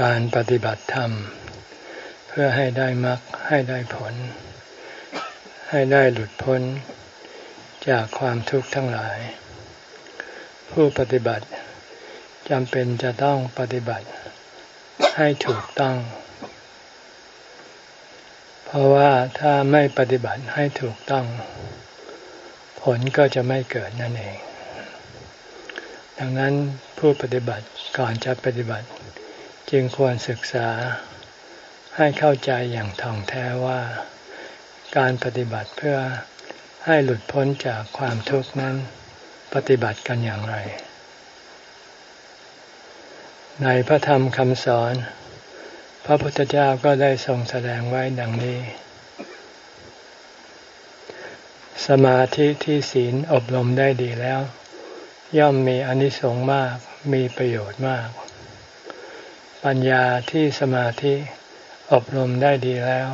การปฏิบัติธรรม เพื่อให้ได้มรรคให้ได้ผล ให้ได้หลุดพ้น จากความทุกข์ทั้งหลาย ผู้ปฏิบัติจำเป็นจะต้องปฏิบัติ ให้ถูกต้อง เพราะว่าถ้าไม่ปฏิบัติให้ถูกต้อง ผลก็จะไม่เกิดนั่นเอง ดังนั้นผู้ปฏิบัติก่อนจะปฏิบัติ จึงควรศึกษาให้เข้าใจอย่างท่องแท้ว่า การปฏิบัติเพื่อให้หลุดพ้นจากความทุกข์นั้น ปฏิบัติกันอย่างไร ในพระธรรมคำสอน พระพุทธเจ้าก็ได้ทรงแสดงไว้ดังนี้ สมาธิที่ศีลอบรมได้ดีแล้ว ย่อมมีอนิสงส์มากมีประโยชน์มาก ปัญญาที่สมาธิอบรมได้ดีแล้ว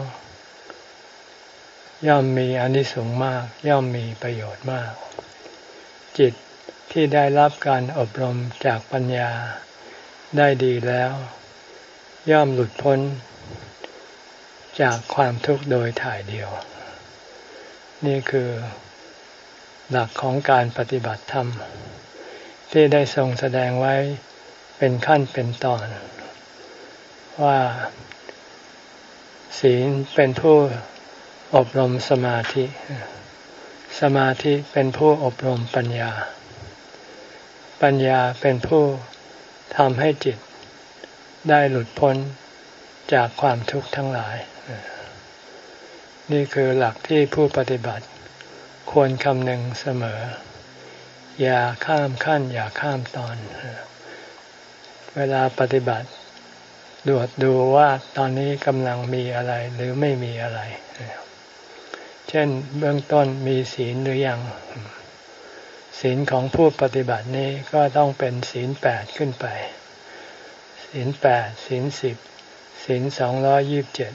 ย่อมมีอนิสงส์มาก ย่อมมีประโยชน์มาก จิตที่ได้รับการอบรมจากปัญญาได้ดีแล้ว ย่อมหลุดพ้น จากความทุกข์โดยถ่ายเดียว นี่คือหลักของการปฏิบัติธรรม ที่ได้ทรงแสดงไว้เป็นขั้นเป็นตอน ว่า ศีลเป็นผู้อบรมสมาธิ สมาธิเป็นผู้อบรมปัญญา ปัญญาเป็นผู้ทำให้จิตได้หลุดพ้นจากความทุกข์ทั้งหลาย นี่คือหลักที่ผู้ปฏิบัติ ควรคำนึงเสมอ อย่าข้ามขั้น อย่าข้ามตอน เวลาปฏิบัติ ดวดดูว่าตอนนี้กำลังมีอะไรหรือไม่มีอะไร เช่นเบื้องต้นมีศีลหรือยัง ศีลของผู้ปฏิบัตินี้ก็ต้องเป็นศีลแปดขึ้นไป ศีลแปดศีลสิบศีลสองร้อยยิบเจ็ด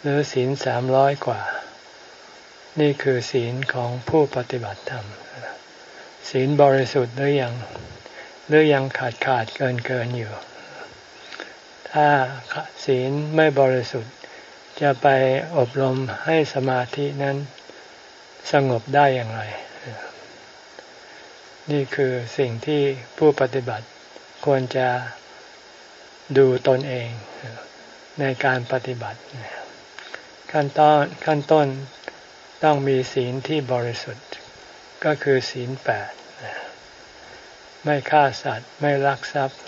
หรือศีลสามร้อยกว่า นี่คือศีลของผู้ปฏิบัติธรรม ศีลบริสุทธิ์หรือยัง หรือยังขาดขาดเกินเกินอยู่ ถ้าศีลไม่บริสุทธิ์ จะไปอบรมให้สมาธินั้นสงบได้อย่างไร นี่คือสิ่งที่ผู้ปฏิบัติควรจะดูตนเองในการปฏิบัติ ขั้นต้นขั้นต้นต้องมีศีลที่บริสุทธิ์ ก็คือศีลแปดไม่ฆ่าสัตว์ ไม่ลักทรัพย์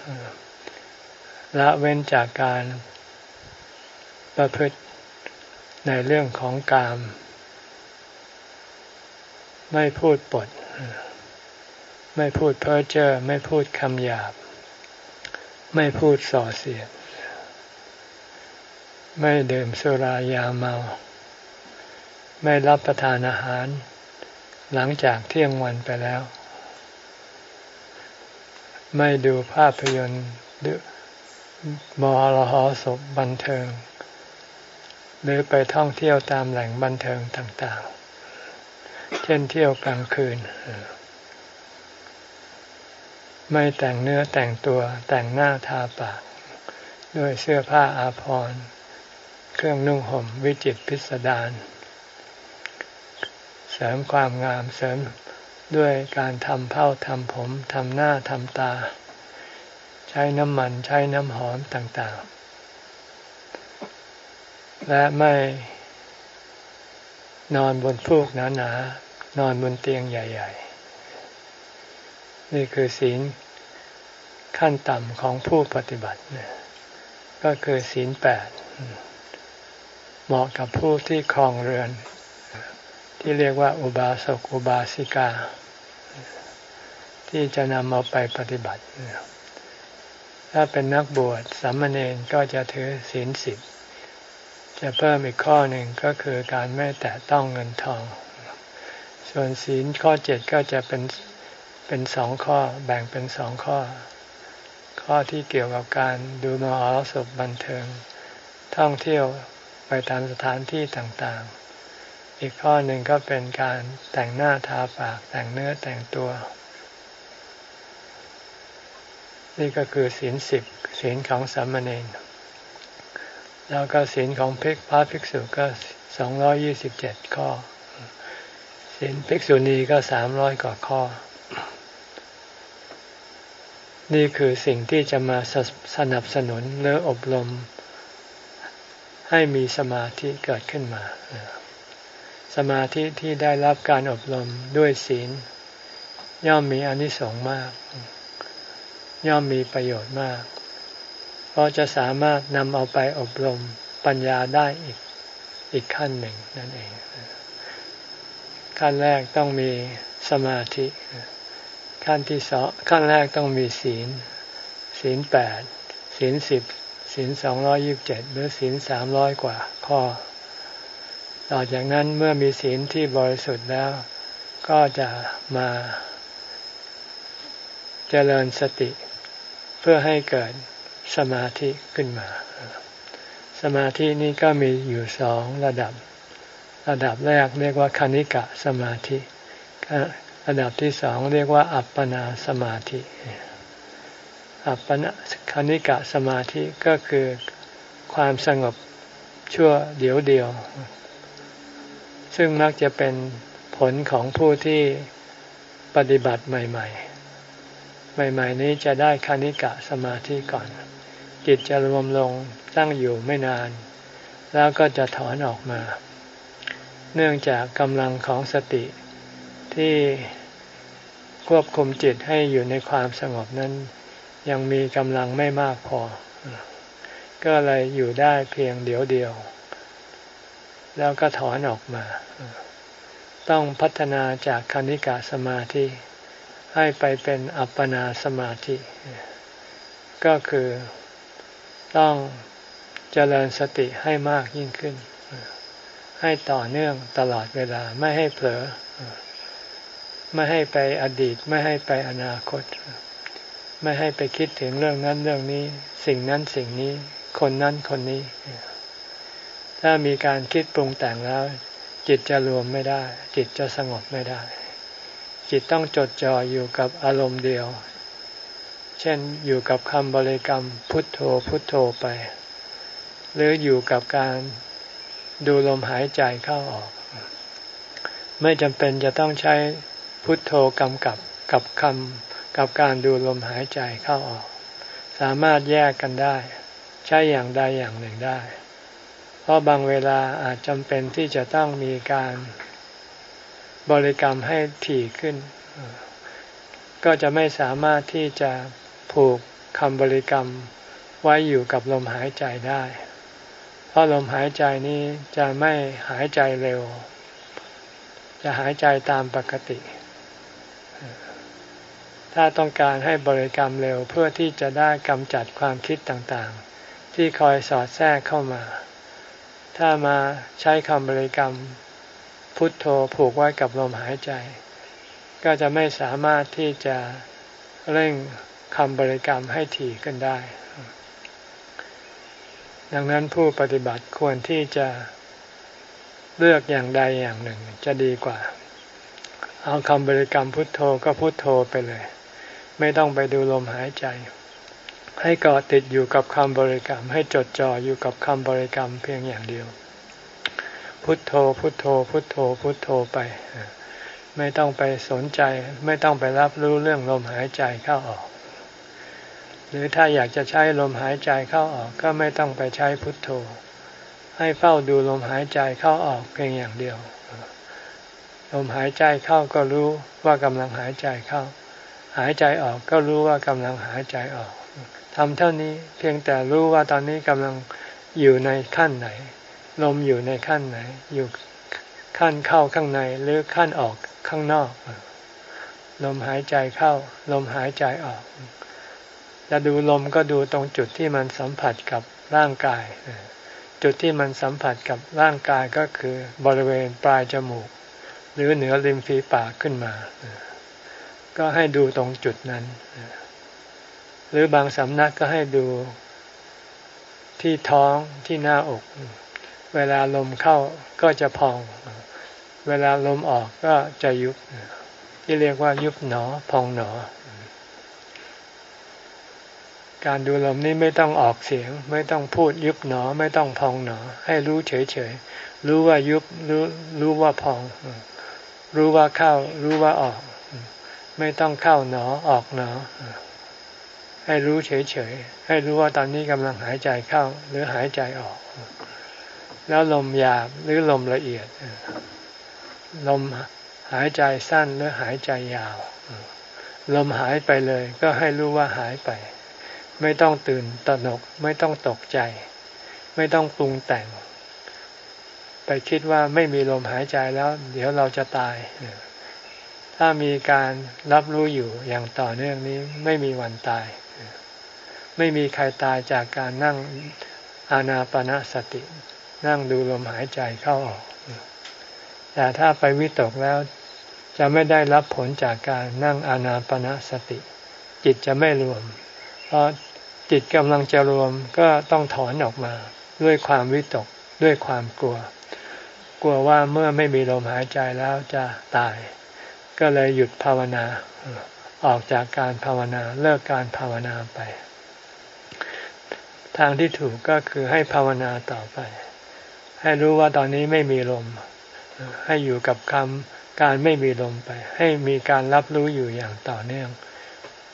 ละเว้นจากการประพฤติในเรื่องของกาม ไม่พูดปด ไม่พูดเพ้อเจ้อไม่พูดคำหยาบ ไม่พูดส่อเสียด ไม่ดื่มสุรายาเมา ไม่รับประทานอาหาร หลังจากเที่ยงวันไปแล้ว ไม่ดูภาพยนตร์ มอรหศพบันเทิง หรือไปท่องเที่ยวตามแหล่งบันเทิงต่างๆ เช่นเที่ยวกลางคืน ไม่แต่งเนื้อแต่งตัวแต่งหน้าทาปาก ด้วยเสื้อผ้าอาภรณ์เครื่องนุ่งห่มวิจิตพิสดารเสริมความงามเสริมด้วยการทำเผ้าทำผมทำหน้าทำตา ใช้น้ำมันใช้น้ำหอมต่างๆ และไม่นอนบนฟูกหนาๆนอนบนเตียงใหญ่ ๆ นี่คือศีลขั้นต่ำของผู้ปฏิบัติเนี่ยก็คือศีลแปดเหมาะกับผู้ที่ครองเรือน ที่เรียกว่า อุบาสกอุบาสิกา ที่จะนำเอาไปปฏิบัติ ถ้าเป็นนักบวชสามเณรก็จะถือศีลสิบจะเพิ่มอีกข้อหนึ่งก็คือการไม่แตะต้องเงินทอง ส่วนศีลข้อเจ็ดก็จะเป็นเป็นสองข้อแบ่งเป็นสองข้อ ข้อที่เกี่ยวกับการดูมหรสพบันเทิง ท่องเที่ยวไปตามสถานที่ต่างๆ อีกข้อหนึ่งก็เป็นการแต่งหน้าทาปากแต่งเนื้อแต่งตัว นี่ก็คือศีลสิบศีลของสามเณรแล้วก็ศีลของภิกพระภิกษุก็สองร้อยี่สิบเจ็ดข้อศีลภิกษุณีก็สามร้อยกว่าข้อ นี่คือสิ่งที่จะมาสนับสนุนหรืออบรม ให้มีสมาธิเกิดขึ้นมา สมาธิที่ได้รับการอบรมด้วยศีล ย่อมมีอนิสงส์มาก ย่อมมีประโยชน์มาก เพราะจะสามารถนำเอาไปอบรมปัญญาได้อีกอีกขั้นหนึ่งนั่นเอง ขั้นแรกต้องมีสมาธิ ขั้นที่สองขั้นแรกต้องมีศีล ศีลแปดศีลสิบศีลสองร้อยิบเจ็ดหรือศีลสามร้อยกว่าข้อ ต่อจากนั้นเมื่อมีศีลที่บริสุทธิ์แล้ว ก็จะมา เจริญสติ เพื่อให้เกิดสมาธิขึ้นมา สมาธินี้ก็มีอยู่สองระดับ ระดับแรกเรียกว่าคณิกะสมาธิระดับที่สองเรียกว่า อัปปนาสมาธิ อัปปนาคณิกะสมาธิก็คือความสงบชั่วเดียวเดียว ซึ่งมักจะเป็นผลของผู้ที่ปฏิบัติใหม่ ๆ ใหม่ ๆ นี้จะได้คณิกะสมาธิก่อน จิตจะรวมลงตั้งอยู่ไม่นาน แล้วก็จะถอนออกมา เนื่องจากกำลังของสติที่ควบคุมจิตให้อยู่ในความสงบนั้น ยังมีกำลังไม่มากพอ ก็เลยอยู่ได้เพียงเดียวเดียว แล้วก็ถอนออกมา ต้องพัฒนาจากคณิกาสมาธิ ให้ไปเป็นอัปปนาสมาธิ ก็คือต้องเจริญสติให้มากยิ่งขึ้น ให้ต่อเนื่องตลอดเวลาไม่ให้เผลอ ไม่ให้ไปอดีต ไม่ให้ไปอนาคต ไม่ให้ไปคิดถึงเรื่องนั้นเรื่องนี้ สิ่งนั้นสิ่งนี้ คนนั้นคนนี้ ถ้ามีการคิดปรุงแต่งแล้ว จิตจะรวมไม่ได้ จิตจะสงบไม่ได้ จิตต้องจดจ่ออยู่กับอารมณ์เดียว เช่นอยู่กับคำบริกรรมพุทโธพุทโธไป หรืออยู่กับการดูลมหายใจเข้าออก ไม่จำเป็นจะต้องใช้พุทโธกำกับกับคำกับการดูลมหายใจเข้าออก สามารถแยกกันได้ ใช้อย่างใดอย่างหนึ่งได้ เพราะบางเวลาอาจจำเป็นที่จะต้องมีการ บริกรรมให้ถี่ขึ้น ก็จะไม่สามารถที่จะผูกคำบริกรรมไว้อยู่กับลมหายใจได้ เพราะลมหายใจนี้จะไม่หายใจเร็ว จะหายใจตามปกติ ถ้าต้องการให้บริกรรมเร็วเพื่อที่จะได้กำจัดความคิดต่างๆ ที่คอยสอดแทรกเข้ามา ถ้ามาใช้คำบริกรรม พุทโธผูกไว้กับลมหายใจ ก็จะไม่สามารถที่จะเร่งคำบริกรรมให้ถี่ขึ้นได้ ดังนั้นผู้ปฏิบัติควรที่จะเลือกอย่างใดอย่างหนึ่งจะดีกว่า เอาคำบริกรรมพุทโธก็พุทโธไปเลย ไม่ต้องไปดูลมหายใจ ให้เกาะติดอยู่กับคำบริกรรม ให้จดจ่ออยู่กับคำบริกรรมเพียงอย่างเดียว พุทโธ พุทโธ พุทโธ พุทโธไป ไม่ต้องไปสนใจ ไม่ต้องไปรับรู้เรื่องลมหายใจเข้าออก หรือถ้าอยากจะใช้ลมหายใจเข้าออก ก็ไม่ต้องไปใช้พุทโธ ให้เฝ้าดูลมหายใจเข้าออกเพียงอย่างเดียว ลมหายใจเข้าก็รู้ว่ากำลังหายใจเข้า หายใจออกก็รู้ว่ากำลังหายใจออกทำเท่านี้เพียงแต่รู้ว่าตอนนี้กำลังอยู่ในขั้นไหน ลมอยู่ในขั้นไหน อยู่ขั้นเข้าข้างในหรือขั้นออกข้างนอก ลมหายใจเข้า ลมหายใจออกจะดูลมก็ดูตรงจุดที่มันสัมผัสกับร่างกาย จุดที่มันสัมผัสกับร่างกายก็คือบริเวณปลายจมูก หรือเหนือริมฝีปากขึ้นมา ก็ให้ดูตรงจุดนั้น หรือบางสำนักก็ให้ดูที่ท้องที่หน้าอก เวลาลมเข้าก็จะพอง เวลาลมออกก็จะยุบ ที่เรียกว่ายุบหนอพองหนอ การดูลมนี้ไม่ต้องออกเสียง ไม่ต้องพูดยุบหนอไม่ต้องพองหนอ ให้รู้เฉยๆ รู้ว่ายุบรู้รู้ว่าพอง รู้ว่าเข้า รู้ว่าออก ไม่ต้องเข้าหนอออกหนอ ให้รู้เฉยๆ ให้รู้ว่าตอนนี้กำลังหายใจเข้า หรือหายใจออก แล้วลมหยาบหรือลมละเอียด ลมหายใจสั้นหรือหายใจยาว ลมหายไปเลยก็ให้รู้ว่าหายไป ไม่ต้องตื่นตระหนก ไม่ต้องตกใจ ไม่ต้องปรุงแต่ง ไปคิดว่าไม่มีลมหายใจแล้ว เดี๋ยวเราจะตาย ถ้ามีการรับรู้อยู่อย่างต่อเนื่องนี้ไม่มีวันตาย ไม่มีใครตายจากการนั่งอานาปนาสติ นั่งดูลมหายใจเข้าออก แต่ถ้าไปวิตกแล้วจะไม่ได้รับผลจากการนั่งอานาปนาสติ จิตจะไม่รวม เพราะจิตกำลังจะรวมก็ต้องถอนออกมาด้วยความวิตกด้วยความกลัว กลัวว่าเมื่อไม่มีลมหายใจแล้วจะตาย ก็เลยหยุดภาวนา ออกจากการภาวนาเลิกการภาวนาไป ทางที่ถูกก็คือให้ภาวนาต่อไป ให้รู้ว่าตอนนี้ไม่มีลม ให้อยู่กับคำการไม่มีลมไป ให้มีการรับรู้อยู่อย่างต่อเนื่อง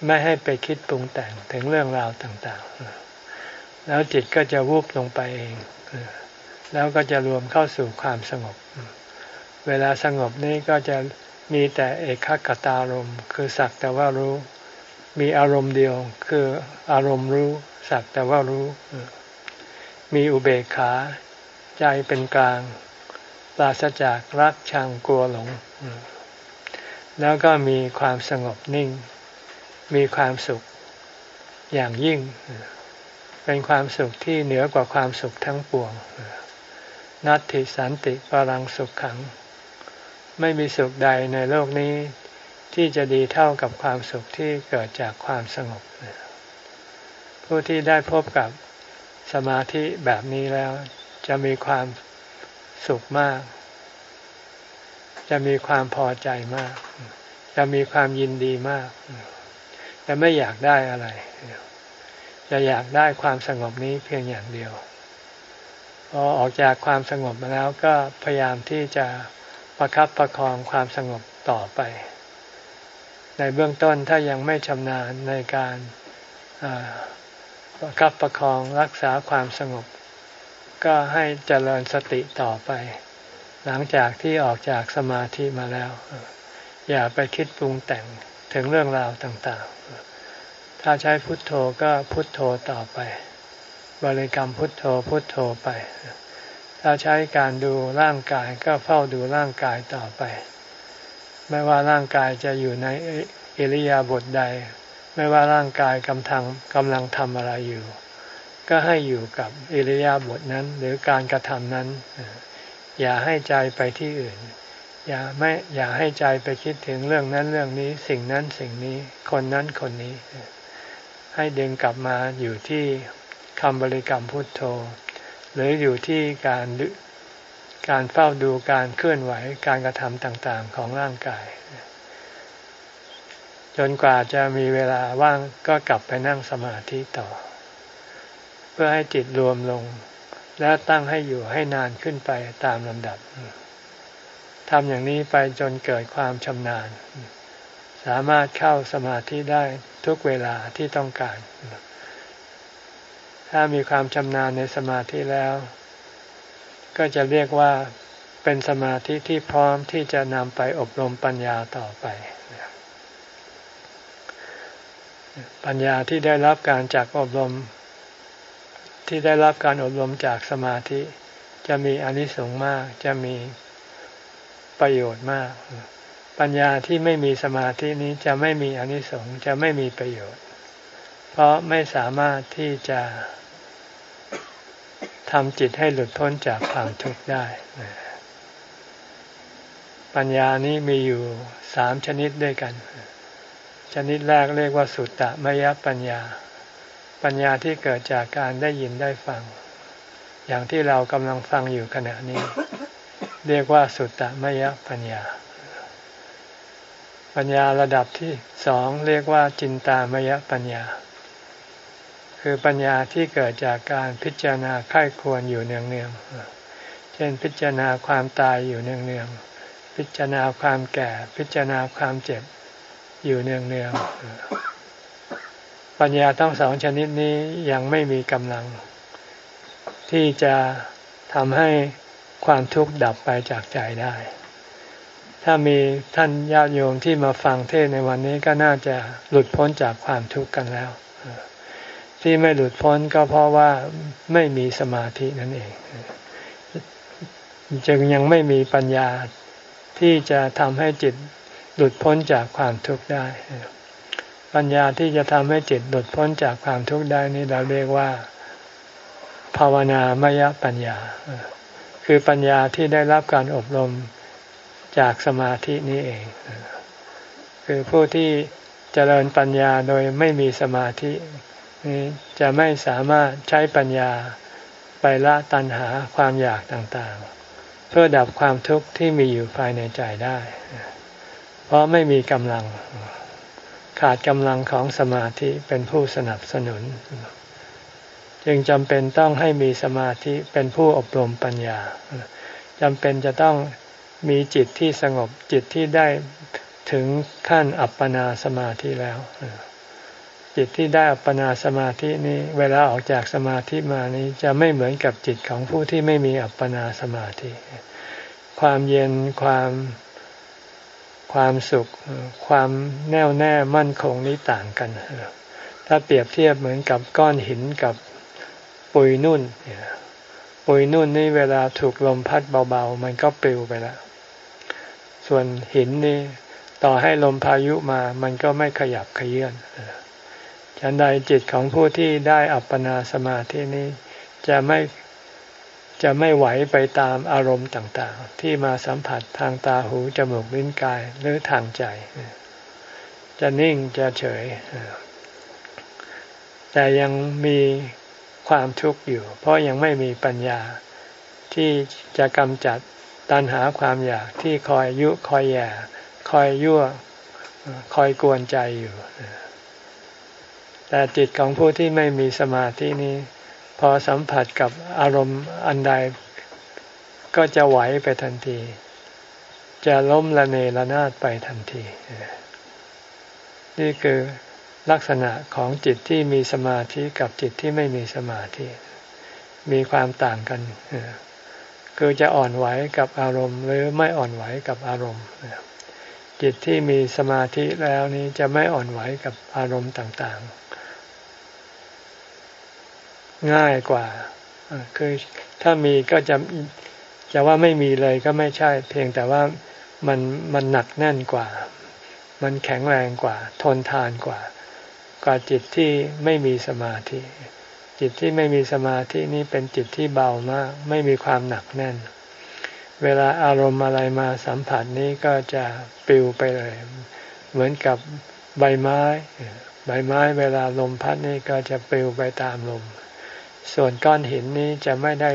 ไม่ให้ไปคิดปรุงแต่งถึงเรื่องราวต่างๆ แล้วจิตก็จะวูบลงไปเอง แล้วก็จะรวมเข้าสู่ความสงบ เวลาสงบนี้ก็จะมีแต่เอกขตารมคือสักแต่ว่ารู้ มีอารมณ์เดียวคืออารมณ์รู้ สักแต่ว่ารู้ มีอุเบกขา ใจเป็นกลาง ปราศจากรักชังกลัวหลง แล้วก็มีความสงบนิ่ง มีความสุขอย่างยิ่ง เป็นความสุขที่เหนือกว่าความสุขทั้งปวง นัตติสันติปรังสุขขัง ไม่มีสุขใดในโลกนี้ ที่จะดีเท่ากับความสุขที่เกิดจากความสงบ ผู้ที่ได้พบกับสมาธิแบบนี้แล้ว จะมีความสุขมาก จะมีความพอใจมาก จะมีความยินดีมาก จะไม่อยากได้อะไร จะอยากได้ความสงบนี้เพียงอย่างเดียว พอออกจากความสงบมาแล้วก็พยายามที่จะประครับประคองความสงบต่อไป ในเบื้องต้นถ้ายังไม่ชำนาญในการประครับประคองรักษาความสงบ ก็ให้เจริญสติต่อไป หลังจากที่ออกจากสมาธิมาแล้ว อย่าไปคิดปรุงแต่งถึงเรื่องราวต่างๆ ถ้าใช้พุทโธก็พุทโธต่อไป บริกรรมพุทโธพุทโธไป ถ้าใช้การดูร่างกายก็เฝ้าดูร่างกายต่อไป ไม่ว่าร่างกายจะอยู่ในอิริยาบถใด ไม่ว่าร่างกายกำลังกำลังทำอะไรอยู่ ก็ให้อยู่กับอิริยาบถนั้น หรือการกระทำนั้น อย่าให้ใจไปที่อื่น อย่าไม่อย่าให้ใจไปคิดถึงเรื่องนั้นเรื่องนี้ สิ่งนั้นสิ่งนี้ คนนั้นคนนี้ ให้ดึงกลับมาอยู่ที่คำบริกรรมพุทโธ หรืออยู่ที่การการเฝ้าดูการเคลื่อนไหวการกระทำต่างๆของร่างกาย จนกว่าจะมีเวลาว่างก็กลับไปนั่งสมาธิต่อ เพื่อให้จิตรวมลง และตั้งให้อยู่ให้นานขึ้นไปตามลำดับทำอย่างนี้ไปจนเกิดความชำนาญ สามารถเข้าสมาธิได้ทุกเวลาที่ต้องการ ถ้ามีความชำนาญในสมาธิแล้ว ก็จะเรียกว่าเป็นสมาธิที่พร้อมที่จะนำไปอบรมปัญญาต่อไป ปัญญาที่ได้รับการจากอบรม ที่ได้รับการอบรมจากสมาธิ จะมีอนิสงส์มากจะมีประโยชน์มาก ปัญญาที่ไม่มีสมาธินี้จะไม่มีอนิสงส์จะไม่มีประโยชน์ เพราะไม่สามารถที่จะทำจิตให้หลุดพ้นจากความทุกข์ได้ ปัญญานี้มีอยู่สามชนิดด้วยกัน ชนิดแรกเรียกว่าสุตตะมยปัญญา ปัญญาที่เกิดจากการได้ยินได้ฟัง อย่างที่เรากำลังฟังอยู่ขณะนี้ เรียกว่าสุตตมยปัญญา ปัญญาระดับที่สองเรียกว่าจินตามยปัญญา คือปัญญาที่เกิดจากการพิจารณาไข้ควรอยู่เนืองๆเช่นพิจารณาความตายอยู่เนืองๆพิจารณาความแก่ พิจารณาความเจ็บอยู่เนืองๆ ปัญญาต้งสองชนิดนี้ยังไม่มีกำลัง ที่จะทำให้ความทุกข์ดับไปจากใจได้ ถ้ามีท่านญาติโยมที่มาฟังเทศในวันนี้ก็น่าจะหลุดพ้นจากความทุกข์กันแล้ว ที่ไม่หลุดพ้นก็เพราะว่าไม่มีสมาธินั่นเอง จึงยังไม่มีปัญญาที่จะทำให้จิตหลุดพ้นจากความทุกข์ได้ ปัญญาที่จะทำให้จิตหลุดพ้นจากความทุกข์ได้นี่เราเรียกว่า ภาวนามยปัญญา คือปัญญาที่ได้รับการอบรมจากสมาธินี้เอง คือผู้ที่เจริญปัญญาโดยไม่มีสมาธินี้จะไม่สามารถใช้ปัญญาไปละตัณหาความอยากต่างๆ เพื่อดับความทุกข์ที่มีอยู่ภายในใจได้ เพราะไม่มีกำลัง ขาดกำลังของสมาธิเป็นผู้สนับสนุน จึงจำเป็นต้องให้มีสมาธิเป็นผู้อบรมปัญญาจำเป็นจะต้องมีจิตที่สงบจิตที่ได้ถึงขั้นอัปปนาสมาธิแล้วจิตที่ได้อัปปนาสมาธินี้ เวลาออกจากสมาธิมานี้จะไม่เหมือนกับจิตของผู้ที่ไม่มีอัปปนาสมาธิ ความเย็นความ ความสุขความแน่วแน่มั่นคงนี้ต่างกัน ถ้าเปรียบเทียบเหมือนกับก้อนหินกับปุยนุ่น ปุยนุ่นนี่เวลาถูกลมพัดเบาๆ มันก็ปลิวไปแล้ว ส่วนหินนี่ต่อให้ลมพายุมามันก็ไม่ขยับขยื่นฉันใดจิตของผู้ที่ได้อัปปนาสมาธินี้ จะไม่ จะไม่ไหวไปตามอารมณ์ต่างๆ ที่มาสัมผัสทางตาหูจมูกลิ้นกายหรือทางใจ จะนิ่งจะเฉย แต่ยังมีความทุกข์อยู่ เพราะยังไม่มีปัญญาที่จะกำจัดตัณหาความอยากที่คอยยุคอยแย่คอยยั่วคอยกวนใจอยู่ แต่จิตของผู้ที่ไม่มีสมาธินี้ พอสัมผัสกับอารมณ์อันใดก็จะไหวไปทันที จะล้มละเนระนาดไปทันที นี่คือลักษณะของจิตที่มีสมาธิกับจิตที่ไม่มีสมาธิ มีความต่างกัน คือจะอ่อนไหวกับอารมณ์ หรือไม่อ่อนไหวกับอารมณ์จิตที่มีสมาธิแล้วนี้จะไม่อ่อนไหวกับอารมณ์ต่างๆ ง่ายกว่าคือถ้ามีก็จะจะว่าไม่มีเลยก็ไม่ใช่ เพียงแต่ว่ามันมันหนักแน่นกว่า มันแข็งแรงกว่า ทนทานกว่า กว่าจิตที่ไม่มีสมาธิ จิตที่ไม่มีสมาธินี้เป็นจิตที่เบามาก ไม่มีความหนักแน่น เวลาอารมณ์อะไรมาสัมผัสนี้ก็จะปลิวไปเลย เหมือนกับใบไม้ ใบไม้เวลาลมพัดนี่ก็จะปลิวไปตามลม ส่วนก้อนหินนี้จะไม่ได้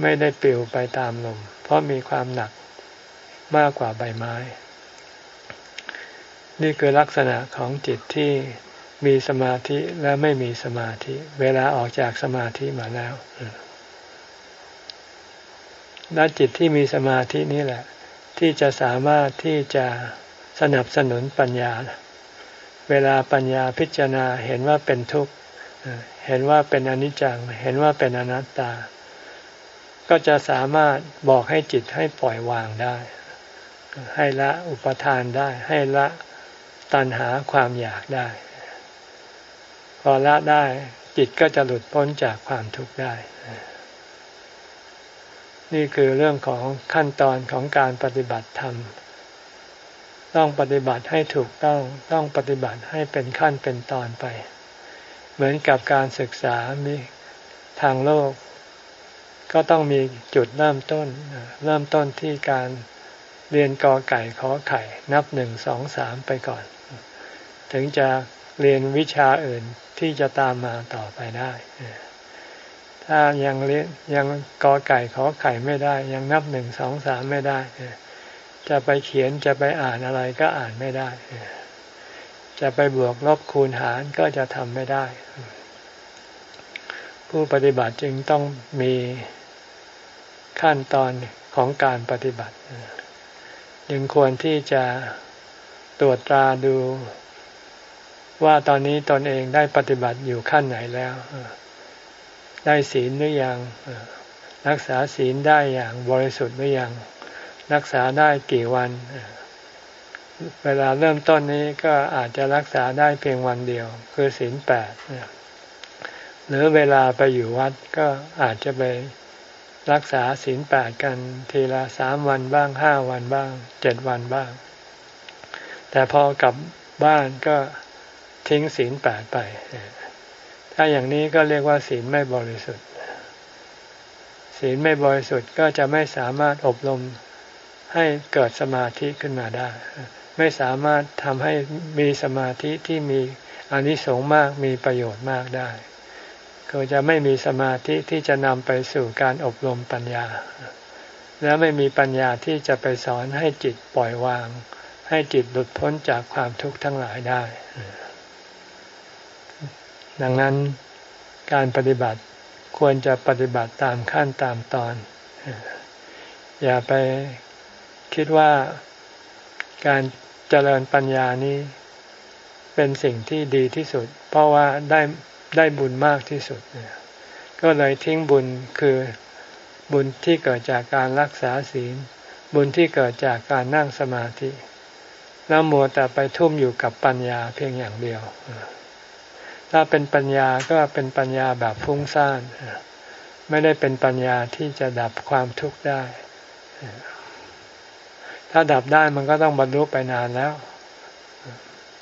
ไม่ได้ปลิวไปตามลม เพราะมีความหนักมากกว่าใบไม้ นี่คือลักษณะของจิตที่มีสมาธิและไม่มีสมาธิ เวลาออกจากสมาธิมาแล้วและจิตที่มีสมาธินี่แหละ ที่จะสามารถที่จะสนับสนุนปัญญา เวลาปัญญาพิจารณาเห็นว่าเป็นทุกข์ เห็นว่าเป็นอนิจจัง เห็นว่าเป็นอนัตตา ก็จะสามารถบอกให้จิตให้ปล่อยวางได้ ให้ละอุปทานได้ ให้ละตัณหาความอยากได้ พอละได้จิตก็จะหลุดพ้นจากความทุกข์ได้ นี่คือเรื่องของขั้นตอนของการปฏิบัติธรรม ต้องปฏิบัติให้ถูกต้อง ต้องปฏิบัติให้เป็นขั้นเป็นตอนไป เหมือนกับการศึกษามีทางโลก ก็ต้องมีจุดเริ่มต้น เริ่มต้นที่การเรียนกอไก่ขอไข่ นับหนึ่งสองสามไปก่อน ถึงจะเรียนวิชาอื่นที่จะตามมาต่อไปได้ ถ้ายังเรียนยังกอไก่ขอไข่ไม่ได้ ยังนับหนึ่งสองสามไม่ได้ จะไปเขียนจะไปอ่านอะไรก็อ่านไม่ได้ จะไปบวกลบคูณหารก็จะทำไม่ได้ ผู้ปฏิบัติจึงต้องมีขั้นตอนของการปฏิบัติยังควรที่จะตรวจตราดูว่าตอนนี้ตนเองได้ปฏิบัติอยู่ขั้นไหนแล้ว ได้ศีลหรือยัง รักษาศีลได้อย่างบริสุทธิ์หรือยัง รักษาได้กี่วัน เวลาเริ่มต้นนี้ก็อาจจะรักษาได้เพียงวันเดียว คือศีลแปดหรือเวลาไปอยู่วัดก็อาจจะไปรักษาศีลแปดกันทีละสามวันบ้างห้าวันบ้างเจ็ดวันบ้าง แต่พอกลับบ้านก็ทิ้งศีลแปดไป ถ้าอย่างนี้ก็เรียกว่าศีลไม่บริสุทธิ์ ศีลไม่บริสุทธิ์ก็จะไม่สามารถอบรมให้เกิดสมาธิขึ้นมาได้ ไม่สามารถทำให้มีสมาธิที่มีอนิสงส์มากมีประโยชน์มากได้ก็จะไม่มีสมาธิที่จะนำไปสู่การอบรมปัญญา และไม่มีปัญญาที่จะไปสอนให้จิตปล่อยวาง ให้จิตหลุดพ้นจากความทุกข์ทั้งหลายได้ ดังนั้นการปฏิบัติควรจะปฏิบัติตามขั้นตามตอน อย่าไปคิดว่าการ จริญปัญญานี้ เป็นสิ่งที่ดีที่สุด เพราะว่าได้ได้บุญมากที่สุด ก็เลยทิ้งบุญคือบุญที่เกิดจากการรักษาศีล บุญที่เกิดจากการนั่งสมาธิ แล้วมัวแต่ไปทุ่มอยู่กับปัญญาเพียงอย่างเดียว ถ้าเป็นปัญญาก็เป็นปัญญาแบบฟุ้งซ่านไม่ได้เป็นปัญญาที่จะดับความทุกข์ได้ ถ้าดับได้มันก็ต้องบรรลุไปนานแล้วจ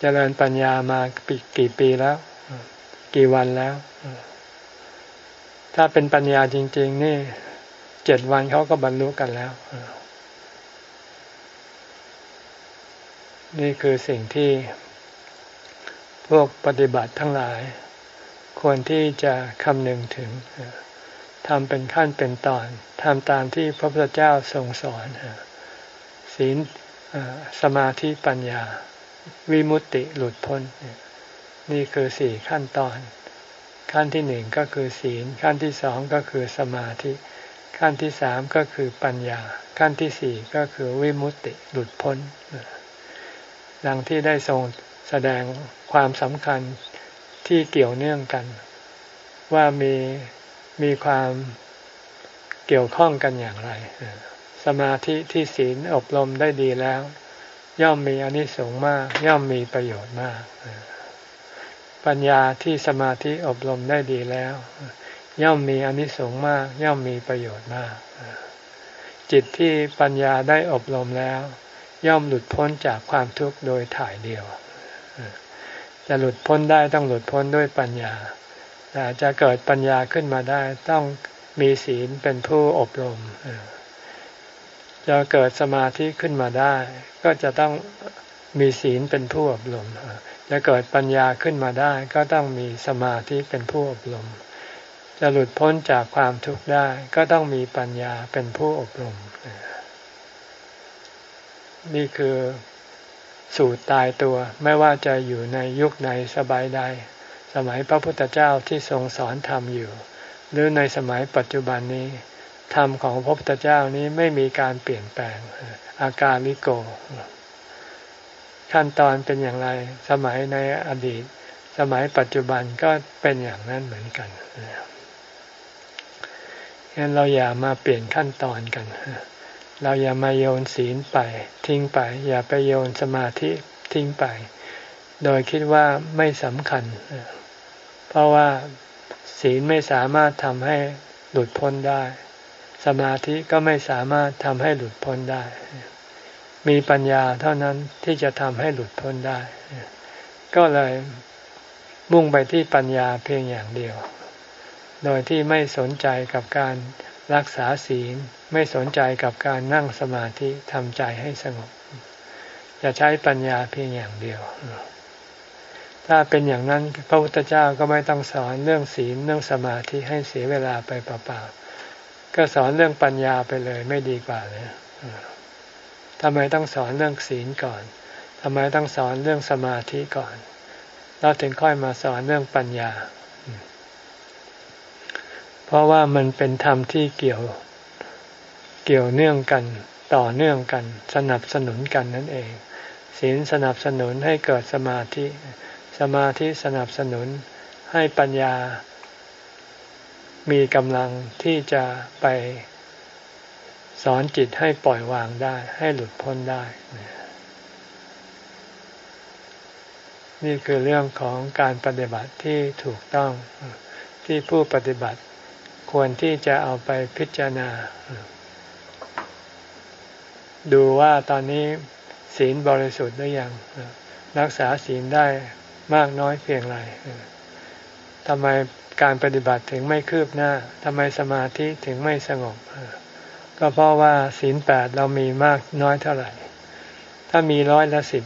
เจริญปัญญามากี่ปีแล้ว กี่วันแล้ว ถ้าเป็นปัญญาจริง ๆ นี่เจ็ดวันเขาก็บรรลุกันแล้ว นี่คือสิ่งที่ พวกปฏิบัติทั้งหลาย ควรที่จะคำนึงถึงทำเป็นขั้นเป็นตอนทำตามที่พระพุทธเจ้าทรงสอน ศีลสมาธิปัญญา วิมุตติหลุดพ้น นี่คือสี่ขั้นตอน ขั้นที่หนึ่งก็คือศีล ขั้นที่สองก็คือสมาธิ ขั้นที่สามก็คือปัญญา ขั้นที่สี่ก็คือวิมุตติหลุดพ้นดังที่ได้ทรงแสดงความสำคัญที่เกี่ยวเนื่องกัน ว่ามีมีความเกี่ยวข้องกันอย่างไร สมาธิที่ศีลอบรมได้ดีแล้ว ย่อมมีอนิสงส์มาก ย่อมมีประโยชน์มาก ปัญญาที่สมาธิอบรมได้ดีแล้ว ย่อมมีอนิสงส์มาก ย่อมมีประโยชน์มาก จิตที่ปัญญาได้อบรมแล้ว ย่อมหลุดพ้นจากความทุกข์โดยถ่ายเดียวจะหลุดพ้นได้ต้องหลุดพ้นด้วยปัญญาแต่จะเกิดปัญญาขึ้นมาได้ต้องมีศีลเป็นผู้อบรม จะเกิดสมาธิขึ้นมาได้ ก็จะต้องมีศีลเป็นผู้อบรม จะเกิดปัญญาขึ้นมาได้ ก็ต้องมีสมาธิเป็นผู้อบรม จะหลุดพ้นจากความทุกข์ได้ ก็ต้องมีปัญญาเป็นผู้อบรม นี่คือสูตรตายตัวไม่ว่าจะอยู่ในยุคในสบายใด สมัยพระพุทธเจ้าที่ทรงสอนธรรมอยู่ หรือในสมัยปัจจุบันนี้ ธรรมของพระพุทธเจ้านี้ไม่มีการเปลี่ยนแปลงอาการลิโก ขั้นตอนเป็นอย่างไร สมัยในอดีต สมัยปัจจุบันก็เป็นอย่างนั้นเหมือนกันงั้นเราอย่ามาเปลี่ยนขั้นตอนกัน เราอย่ามาโยนศีลไป ทิ้งไป อย่าไปโยนสมาธิทิ้งไป โดยคิดว่าไม่สำคัญ เพราะว่าศีลไม่สามารถทำให้หลุดพ้นได้ สมาธิก็ไม่สามารถทำให้หลุดพ้นได้ มีปัญญาเท่านั้นที่จะทำให้หลุดพ้นได้ ก็เลยมุ่งไปที่ปัญญาเพียงอย่างเดียว โดยที่ไม่สนใจกับการรักษาศีล ไม่สนใจกับการนั่งสมาธิทำใจให้สงบ จะใช้ปัญญาเพียงอย่างเดียว ถ้าเป็นอย่างนั้นพระพุทธเจ้าก็ไม่ต้องสอนเรื่องศีลเรื่องสมาธิให้เสียเวลาไปเปล่าๆ ก็สอนเรื่องปัญญาไปเลยไม่ดีกว่าเลยทำไมต้องสอนเรื่องศีลก่อนทำไมต้องสอนเรื่องสมาธิก่อน เราถึงค่อยมาสอนเรื่องปัญญา เพราะว่ามันเป็นธรรมที่เกี่ยว เกี่ยวเนื่องกัน ต่อเนื่องกัน สนับสนุนกันนั่นเอง ศีลสนับสนุนให้เกิดสมาธิ สมาธิสนับสนุนให้ปัญญา มีกำลังที่จะไปสอนจิตให้ปล่อยวางได้ ให้หลุดพ้นได้ นี่คือเรื่องของการปฏิบัติที่ถูกต้องที่ผู้ปฏิบัติควรที่จะเอาไปพิจารณา ดูว่าตอนนี้ศีลบริสุทธิ์หรือยัง รักษาศีลได้มากน้อยเพียงไร ทำไมการปฏิบัติถึงไม่คืบหน้าทำไมสมาธิถึงไม่สงบ ก็เพราะว่าศีลแปดเรามีมากน้อยเท่าไหร่ ถ้ามีร้อยละสิบ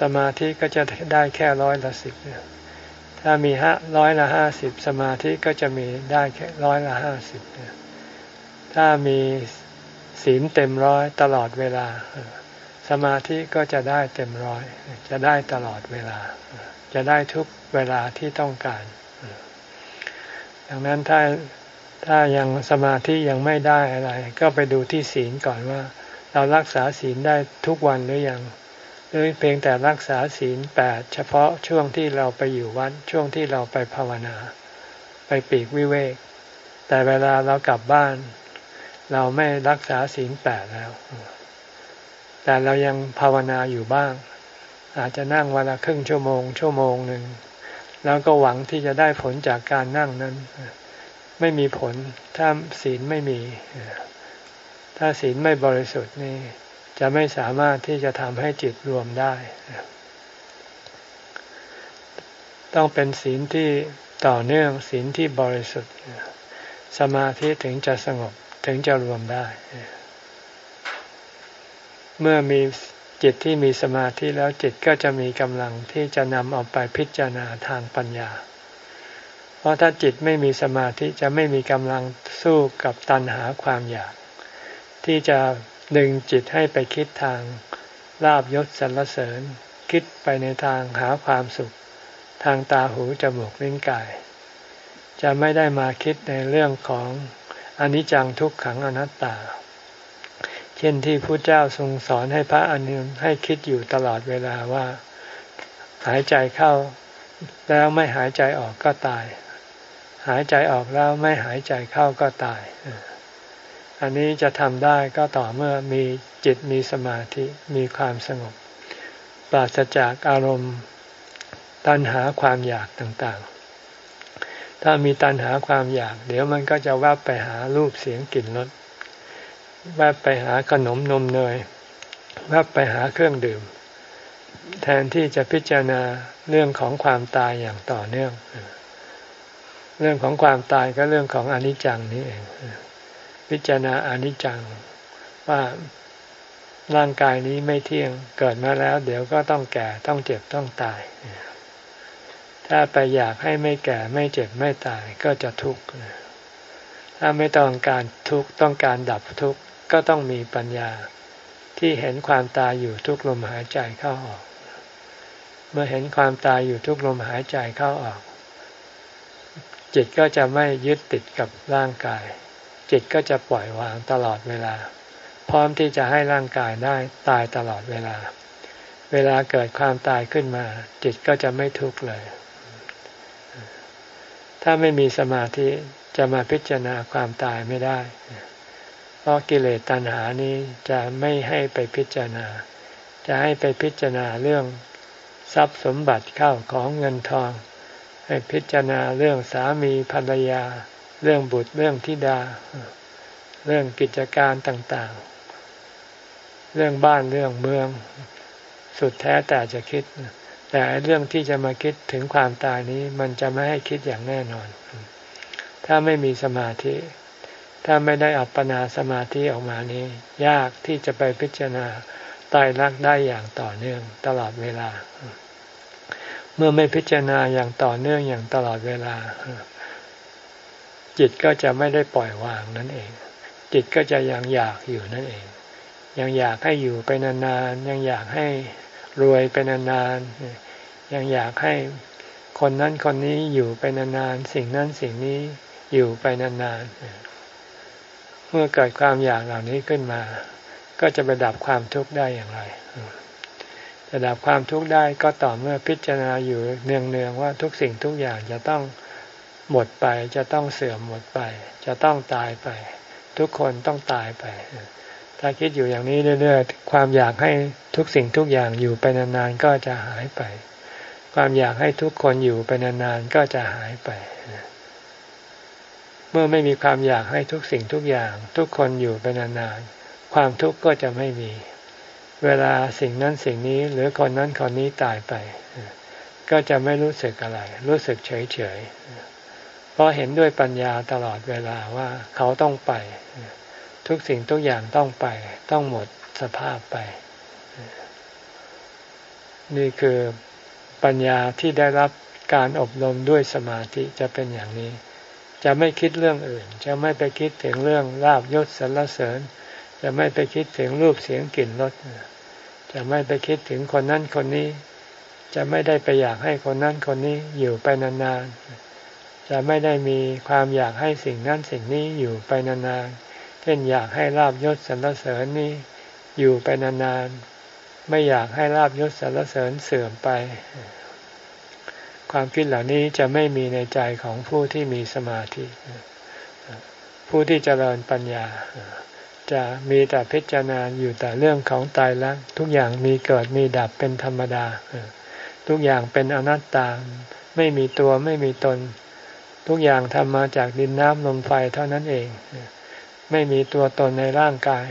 สมาธิก็จะได้แค่ร้อยละสิบถ้ามีห้าร้อยละห้าสิบสมาธิก็จะมีได้แค่ร้อยละห้าสิบถ้ามีศีลเต็มร้อยตลอดเวลา สมาธิก็จะได้เต็มร้อย จะได้ตลอดเวลา จะได้ทุกเวลาที่ต้องการ ดังนั้นถ้าถ้ายังสมาธิยังไม่ได้อะไร ก็ไปดูที่ศีลก่อนว่า เรารักษาศีลได้ทุกวันหรือยังหรือเพียงแต่รักษาศีลแปดเฉพาะช่วงที่เราไปอยู่วัดช่วงที่เราไปภาวนา ไปปีกวิเวก แต่เวลาเรากลับบ้าน เราไม่รักษาศีลแปดแล้ว แต่เรายังภาวนาอยู่บ้าง อาจจะนั่งวันละครึ่งชั่วโมง ชั่วโมงหนึ่ง แล้วก็หวังที่จะได้ผลจากการนั่งนั้น ไม่มีผลถ้าศีลไม่มี ถ้าศีลไม่บริสุทธิ์นี่จะไม่สามารถที่จะทำให้จิตรวมได้ ต้องเป็นศีลที่ต่อเนื่องศีลที่บริสุทธิ์ สมาธิถึงจะสงบถึงจะรวมได้ เมื่อมี จิตที่มีสมาธิแล้วจิตก็จะมีกำลังที่จะนำเอาไปพิจารณาทางปัญญา เพราะถ้าจิตไม่มีสมาธิจะไม่มีกำลังสู้กับตัณหาความอยาก ที่จะดึงจิตให้ไปคิดทางลาบยศสรรเสริญ คิดไปในทางหาความสุข ทางตาหูจมูกลิ้นกาย จะไม่ได้มาคิดในเรื่องของอนิจจังทุกขังอนัตตา ช่นที่พระเจ้าทรงสอนให้พระอนุนให้คิดอยู่ตลอดเวลาว่า หายใจเข้าแล้วไม่หายใจออกก็ตาย หายใจออกแล้วไม่หายใจเข้าก็ตาย อันนี้จะทำได้ก็ต่อเมื่อมีจิตมีสมาธิมีความสงบ ปราศจากอารมณ์ ตัณหาความอยากต่างๆ ถ้ามีตัณหาความอยาก เดี๋ยวมันก็จะแวบไปหารูปเสียงกลิ่นรส แวบไปหาขนมนมเนยแวบไปหาเครื่องดื่ม แทนที่จะพิจารณาเรื่องของความตายอย่างต่อเนื่อง เรื่องของความตายก็เรื่องของอนิจจังนี่เองพิจารณาอนิจจังว่าร่างกายนี้ไม่เที่ยงเกิดมาแล้ว เดี๋ยวก็ต้องแก่ต้องเจ็บต้องตาย ถ้าไปอยากให้ไม่แก่ไม่เจ็บไม่ตายก็จะทุกข์ถ้าไม่ต้องการทุกข์ต้องการดับทุกข์ ก็ต้องมีปัญญาที่เห็นความตายอยู่ทุกลมหายใจเข้าออก เมื่อเห็นความตายอยู่ทุกลมหายใจเข้าออก จิตก็จะไม่ยึดติดกับร่างกาย จิตก็จะปล่อยวางตลอดเวลา พร้อมที่จะให้ร่างกายได้ตายตลอดเวลา เวลาเกิดความตายขึ้นมา จิตก็จะไม่ทุกข์เลย ถ้าไม่มีสมาธิจะมาพิจารณาความตายไม่ได้ เพราะกิเลสตัณหานี้จะไม่ให้ไปพิจารณา จะให้ไปพิจารณาเรื่องทรัพย์สมบัติเข้าของเงินทอง ให้พิจารณาเรื่องสามีภรรยา เรื่องบุตรเรื่องธิดา เรื่องกิจการต่างๆ เรื่องบ้านเรื่องเมือง สุดแท้แต่จะคิด แต่เรื่องที่จะมาคิดถึงความตายนี้มันจะไม่ให้คิดอย่างแน่นอน ถ้าไม่มีสมาธิ ถ้าไม่ได้อัปปนาสมาธิออกมานี้ ยากที่จะไปพิจารณาตายรักได้อย่างต่อเนื่องตลอดเวลา เมื่อไม่พิจารณาอย่างต่อเนื่องอย่างตลอดเวลา จิตก็จะไม่ได้ปล่อยวางนั่นเอง จิตก็จะยังอยากอยู่นั่นเอง ยังอยากให้อยู่ไปนานๆยังอยากให้รวยไปนานๆยังอยากให้คนนั้นคนนี้อยู่ไปนานๆสิ่งนั้นสิ่งนี้อยู่ไปนานๆ มื่อเกิดความอยากเหล่านี้ขึ้นมา ก็จะไปดับความทุกข์ได้อย่างไร จะดับความทุกข์ได้ก็ต่อเมื่อพิจารณาอยู่เนืองๆว่าทุกสิ่งทุกอย่างจะต้องหมดไป จะต้องเสื่อมหมดไป จะต้องตายไป ทุกคนต้องตายไป ถ้าคิดอยู่อย่างนี้เรื่อยๆ ความอยากให้ทุกสิ่งทุกอย่างอยู่ไปนานๆก็จะหายไป ความอยากให้ทุกคนอยู่ไปนานๆก็จะหายไป เมื่อไม่มีความอยากให้ทุกสิ่งทุกอย่าง ทุกคนอยู่ไปนานๆความทุกข์ก็จะไม่มี เวลาสิ่งนั้นสิ่งนี้หรือคนนั้นคนนี้ตายไป ก็จะไม่รู้สึกอะไร รู้สึกเฉยเฉยเพราะเห็นด้วยปัญญาตลอดเวลาว่าเขาต้องไป ทุกสิ่งทุกอย่างต้องไป ต้องหมดสภาพไป นี่คือปัญญาที่ได้รับการอบรมด้วยสมาธิจะเป็นอย่างนี้ จะไม่คิดเรื่องอื่น จะไม่ไปคิดถึงเรื่องลาบยศสรรเสริญ จะไม่ไปคิดถึงรูปเสียงกลิ่นรสจะไม่ไปคิดถึงคนนั้นคนนี้ จะไม่ได้ไปอยากให้คนนั้นคนนี้อยู่ไปนานๆ จะไม่ได้มีความอยากให้สิ่งนั้นสิ่งนี้อยู่ไปนานๆ เช่นอยากให้ลาบยศสรรเสริญนี้อยู่ไปนานๆ ไม่อยากให้ลาบยศสรรเสริญเสื่อมไป ความคิดเหล่านี้จะไม่มีในใจของผู้ที่มีสมาธิ ผู้ที่เจริญปัญญา จะมีแต่พิจารณาอยู่แต่เรื่องของตายรักทุกอย่างมีเกิดมีดับเป็นธรรมดา ทุกอย่างเป็นอนัตตา ไม่มีตัวไม่มีตน ทุกอย่างทำมาจากดินน้ำลมไฟเท่านั้นเอง ไม่มีตัวตนในร่างกาย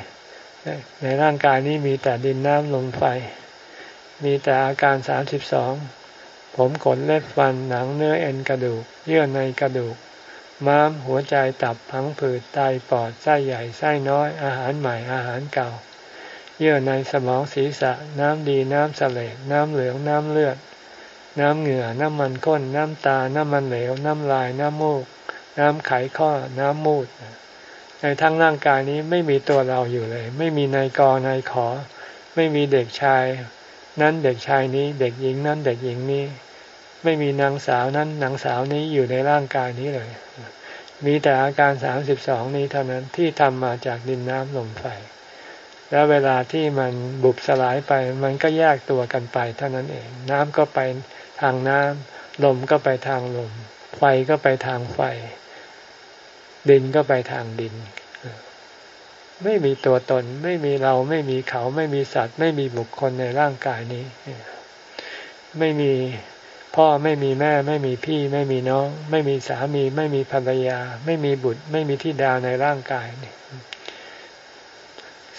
ในร่างกายนี้มีแต่ดินน้ำลมไฟ มีแต่อาการสามสิบสอง ผมขนเล็บฟันหนังเนื้อเอ็นกระดูก เยื่อในกระดูก ม้ามหัวใจตับพังผืดไตปอดไส้ใหญ่ไส้น้อยอาหารใหม่อาหารเก่า เยื่อในสมองศีรษะน้ำดีน้ำเสลดน้ำเหลืองน้ำเลือด น้ำเหงื่อน้ำมันข้นน้ำตา น้ำมันเหลว น้ำลายน้ำมูก น้ำไขข้อน้ำมูดในทั้งร่างกายนี้ไม่มีตัวเราอยู่เลย ไม่มีนายกนายขอ ไม่มีเด็กชาย นั้นเด็กชายนี้เด็กหญิงนั้นเด็กหญิงนี้ ไม่มีนางสาวนั้นนางสาวนี้อยู่ในร่างกายนี้เลย มีแต่อาการสามสิบสองนี้เท่านั้นที่ทำมาจากดินน้ำลมไฟแล้วเวลาที่มันบุบสลายไป มันก็แยกตัวกันไปเท่านั้นเอง น้ำก็ไปทางน้ำลมก็ไปทางลม ไฟก็ไปทางไฟ ดินก็ไปทางดิน ไม่มีตัวตน ไม่มีเราไม่มีเขาไม่มีสัตว์ ไม่มีบุคคลในร่างกายนี้ ไม่มีพ่อไม่มีแม่ ไม่มีพี่ ไม่มีน้อง ไม่มีสามี ไม่มีภรรยา ไม่มีบุตร ไม่มีที่ดาในร่างกายนี่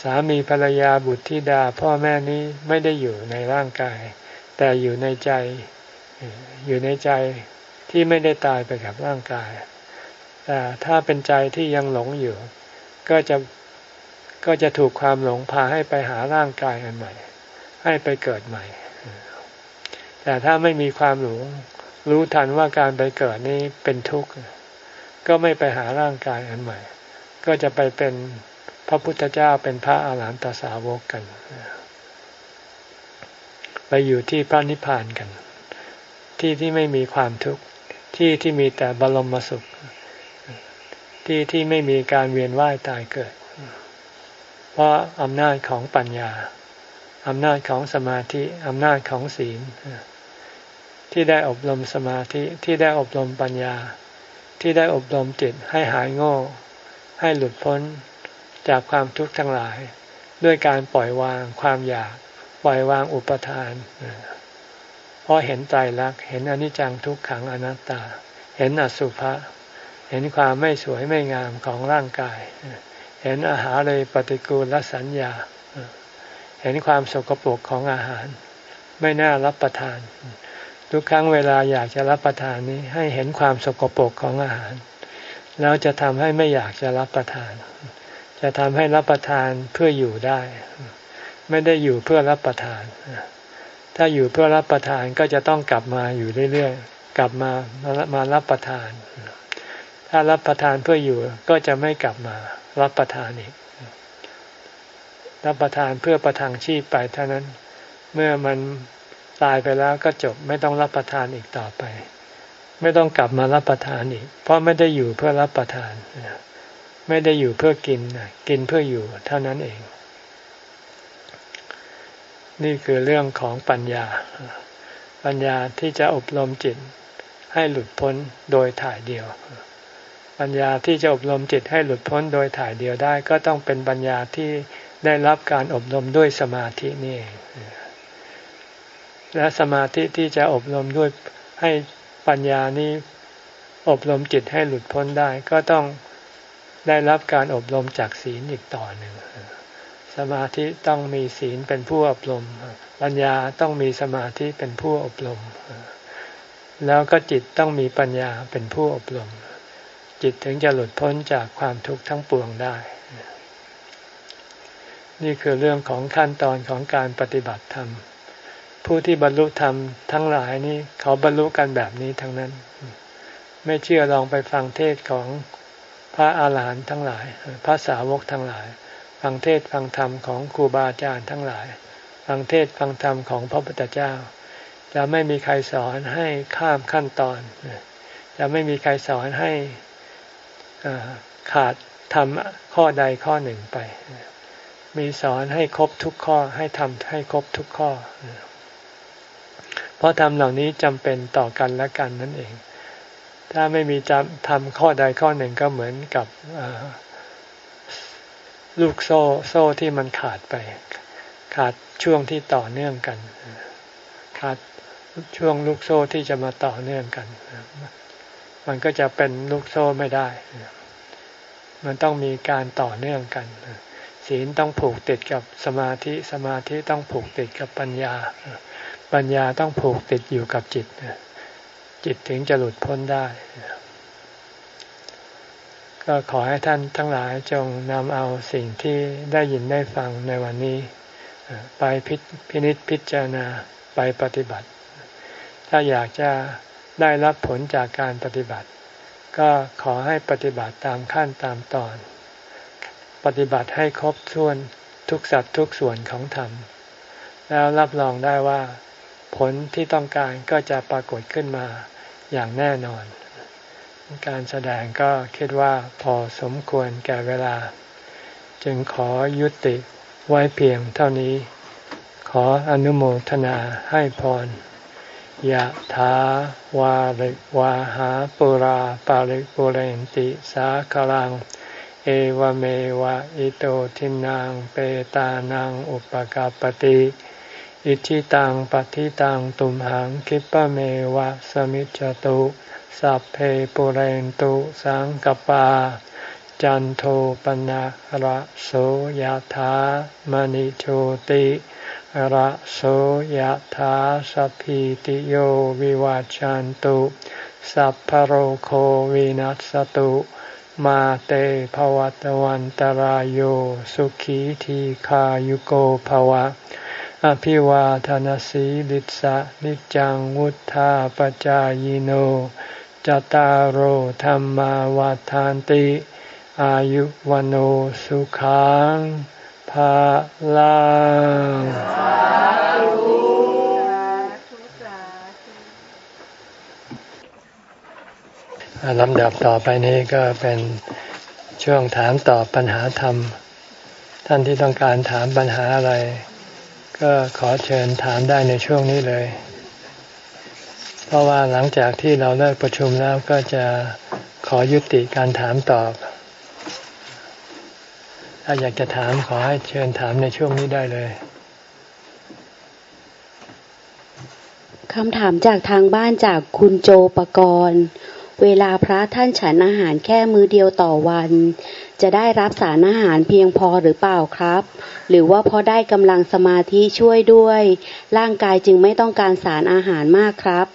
สามีภรรยาบุตรที่ดา พ่อแม่นี้ไม่ได้อยู่ในร่างกาย แต่อยู่ในใจ อยู่ในใจที่ไม่ได้ตายไปกับร่างกายแต่ถ้าเป็นใจที่ยังหลงอยู่ ก็จะ ก็จะถูกความหลงพาให้ไปหาร่างกายอันใหม่ ให้ไปเกิดใหม่ แต่ถ้าไม่มีความหลงรู้ทันว่าการไปเกิดนี้เป็นทุกข์ ก็ไม่ไปหาร่างกายอันใหม่ ก็จะไปเป็นพระพุทธเจ้าเป็นพระอาหารหันตสาวกกัน ไปอยู่ที่พระนิพพานกัน ที่ที่ไม่มีความทุกข์ที่ที่มีแต่บรมสุข ที่ที่ไม่มีการเวียนว่ายตายเกิด เพราะอำนาจของปัญญาอำนาจของสมาธิอำนาจของศีล ที่ได้อบรมสมาธิที่ได้อบรมปัญญา ที่ได้อบรมจิตให้หายโง่ ให้หลุดพ้นจากความทุกข์ทั้งหลาย ด้วยการปล่อยวางความอยาก ปล่อยวางอุปทานเพราะเห็นใจรักเห็นอนิจจังทุกขังอนัตตา เห็นอสุภะเห็นความไม่สวยไม่งามของร่างกาย เห็นอาหารเลยปฏิกูลและสัญญา เห็นความสกปรกของอาหาร ไม่น่ารับประทาน ทุกครั้งเวลาอยากจะรับประทานนี้ ให้เห็นความสกปรกของอาหาร แล้วจะทำให้ไม่อยากจะรับประทาน จะทำให้รับประทานเพื่ออยู่ได้ ไม่ได้อยู่เพื่อรับประทาน ถ้าอยู่เพื่อรับประทานก็จะต้องกลับมาอยู่เรื่อยๆ กลับมามารับประทาน ถ้ารับประทานเพื่ออยู่ก็จะไม่กลับมา รับประทานอีก รับประทานเพื่อประทังชีพไปเท่านั้น เมื่อมันตายไปแล้วก็จบไม่ต้องรับประทานอีกต่อไป ไม่ต้องกลับมารับประทานอีก เพราะไม่ได้อยู่เพื่อรับประทานไม่ได้อยู่เพื่อกินกินเพื่ออยู่เท่านั้นเอง นี่คือเรื่องของปัญญา ปัญญาที่จะอบรมจิตให้หลุดพ้นโดยถ่ายเดียว ปัญญาที่จะอบรมจิตให้หลุดพ้นโดยถ่ายเดียวได้ ก็ต้องเป็นปัญญาที่ได้รับการอบรมด้วยสมาธินี่เองและสมาธิที่จะอบรมด้วยให้ปัญญานี้อบรมจิตให้หลุดพ้นได้ ก็ต้องได้รับการอบรมจากศีลอีกต่อหนึ่งสมาธิต้องมีศีลเป็นผู้อบรม ปัญญาต้องมีสมาธิเป็นผู้อบรม แล้วก็จิตต้องมีปัญญาเป็นผู้อบรม จิตถึงจะหลุดพ้นจากความทุกข์ทั้งปวงได้ นี่คือเรื่องของขั้นตอนของการปฏิบัติธรรม ผู้ที่บรรลุธรรมทั้งหลายนี่เขาบรรลุกันแบบนี้ทั้งนั้น ไม่เชื่อลองไปฟังเทศของพระอาหารหันต์ทั้งหลาย พระสาวกทั้งหลาย ฟังเทศฟังธรรมของครูบาอาจารย์ทั้งหลาย ฟังเทศฟังธรรมของพระพุทธเจ้า จะไม่มีใครสอนให้ข้ามขั้นตอน จะไม่มีใครสอนให้ ขาดทำข้อใดข้อหนึ่งไป มีสอนให้ครบทุกข้อให้ทำให้ครบทุกข้อ เพราะทำเหล่านี้จำเป็นต่อกันและกันนั่นเอง ถ้าไม่มีจำทำข้อใดข้อหนึ่งก็เหมือนกับลูกโซ่โซ่ที่มันขาดไป ขาดช่วงที่ต่อเนื่องกัน ขาดช่วงลูกโซ่ที่จะมาต่อเนื่องกัน มันก็จะเป็นลูกโซ่ไม่ได้ มันต้องมีการต่อเนื่องกัน ศีลต้องผูกติดกับสมาธิ สมาธิต้องผูกติดกับปัญญา ปัญญาต้องผูกติดอยู่กับจิต จิตถึงจะหลุดพ้นได้ ก็ขอให้ท่านทั้งหลายจงนำเอาสิ่งที่ได้ยินได้ฟังในวันนี้ ไปพิพนิจพิจารณาไปปฏิบัติ ถ้าอยากจะ ได้รับผลจากการปฏิบัติ ก็ขอให้ปฏิบัติตามขั้นตามตอน ปฏิบัติให้ครบถ้วนทุกสัตว์ทุกส่วนของธรรม แล้วรับรองได้ว่า ผลที่ต้องการก็จะปรากฏขึ้นมาอย่างแน่นอน การแสดงก็คิดว่าพอสมควรแก่เวลา จึงขอยุติไว้เพียงเท่านี้ ขออนุโมทนาให้พร ยะถาวาริวาหาปุราปาริปุเรนติสาคลัง เอวเมวะอิโตทินังเปตานังอุปกาปติอิชิตังปฏิตังตุมหังคิปะเมวะสมิจจตุสัพเพปุเรนตุสังกปา จันโทปนะระโสยธามณิโชติ ระโสยธาสัพพิติโยวิวาจันตุ สัพพโรโควินัสตุ มาเตภวัตวันตารโยสุขีทีขายุโกภวะ อภิวาทานสีลิสะนิจังวุธาปจายโนจตารโหธรรมาวาทานติ อายุวันสุขังภาลัง ลำดับต่อไปนี้ก็เป็นช่วงถามตอบปัญหาธรรม ท่านที่ต้องการถามปัญหาอะไร ก็ขอเชิญถามได้ในช่วงนี้เลย เพราะว่าหลังจากที่เราเลิกประชุมแล้วก็จะขอยุติการถามตอบ ถ้าอยากจะถามขอให้เชิญถามในช่วงนี้ได้เลยคำถามจากทางบ้านจากคุณโจปกรณ์ เวลาพระท่านฉันอาหารแค่มือเดียวต่อวัน จะได้รับสารอาหารเพียงพอหรือเปล่าครับ หรือว่าพอได้กำลังสมาธิช่วยด้วย ร่างกายจึงไม่ต้องการสารอาหารมากครับ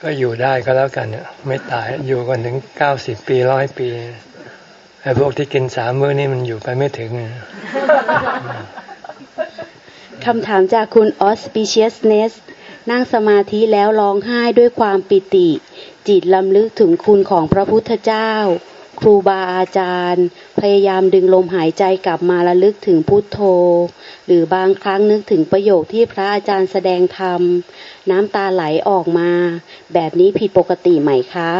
ก็อยู่ได้ก็แล้วกันเนี่ยไม่ตายอยู่กันถึงเก้าสิบปีร้อยปีไอ้พวกที่กินสามมื้อนี่มันอยู่ไปไม่ถึงคำถามจากคุณ auspiciousness นั่งสมาธิแล้วร้องไห้ด้วยความปิติ จิตลำลึกถึงคุณของพระพุทธเจ้า ครูบาอาจารย์ พยายามดึงลมหายใจกลับมาระลึกถึงพุทโธ หรือบางครั้งนึกถึงประโยคที่พระอาจารย์แสดงธรรม น้ำตาไหลออกมา แบบนี้ผิดปกติไหมคะ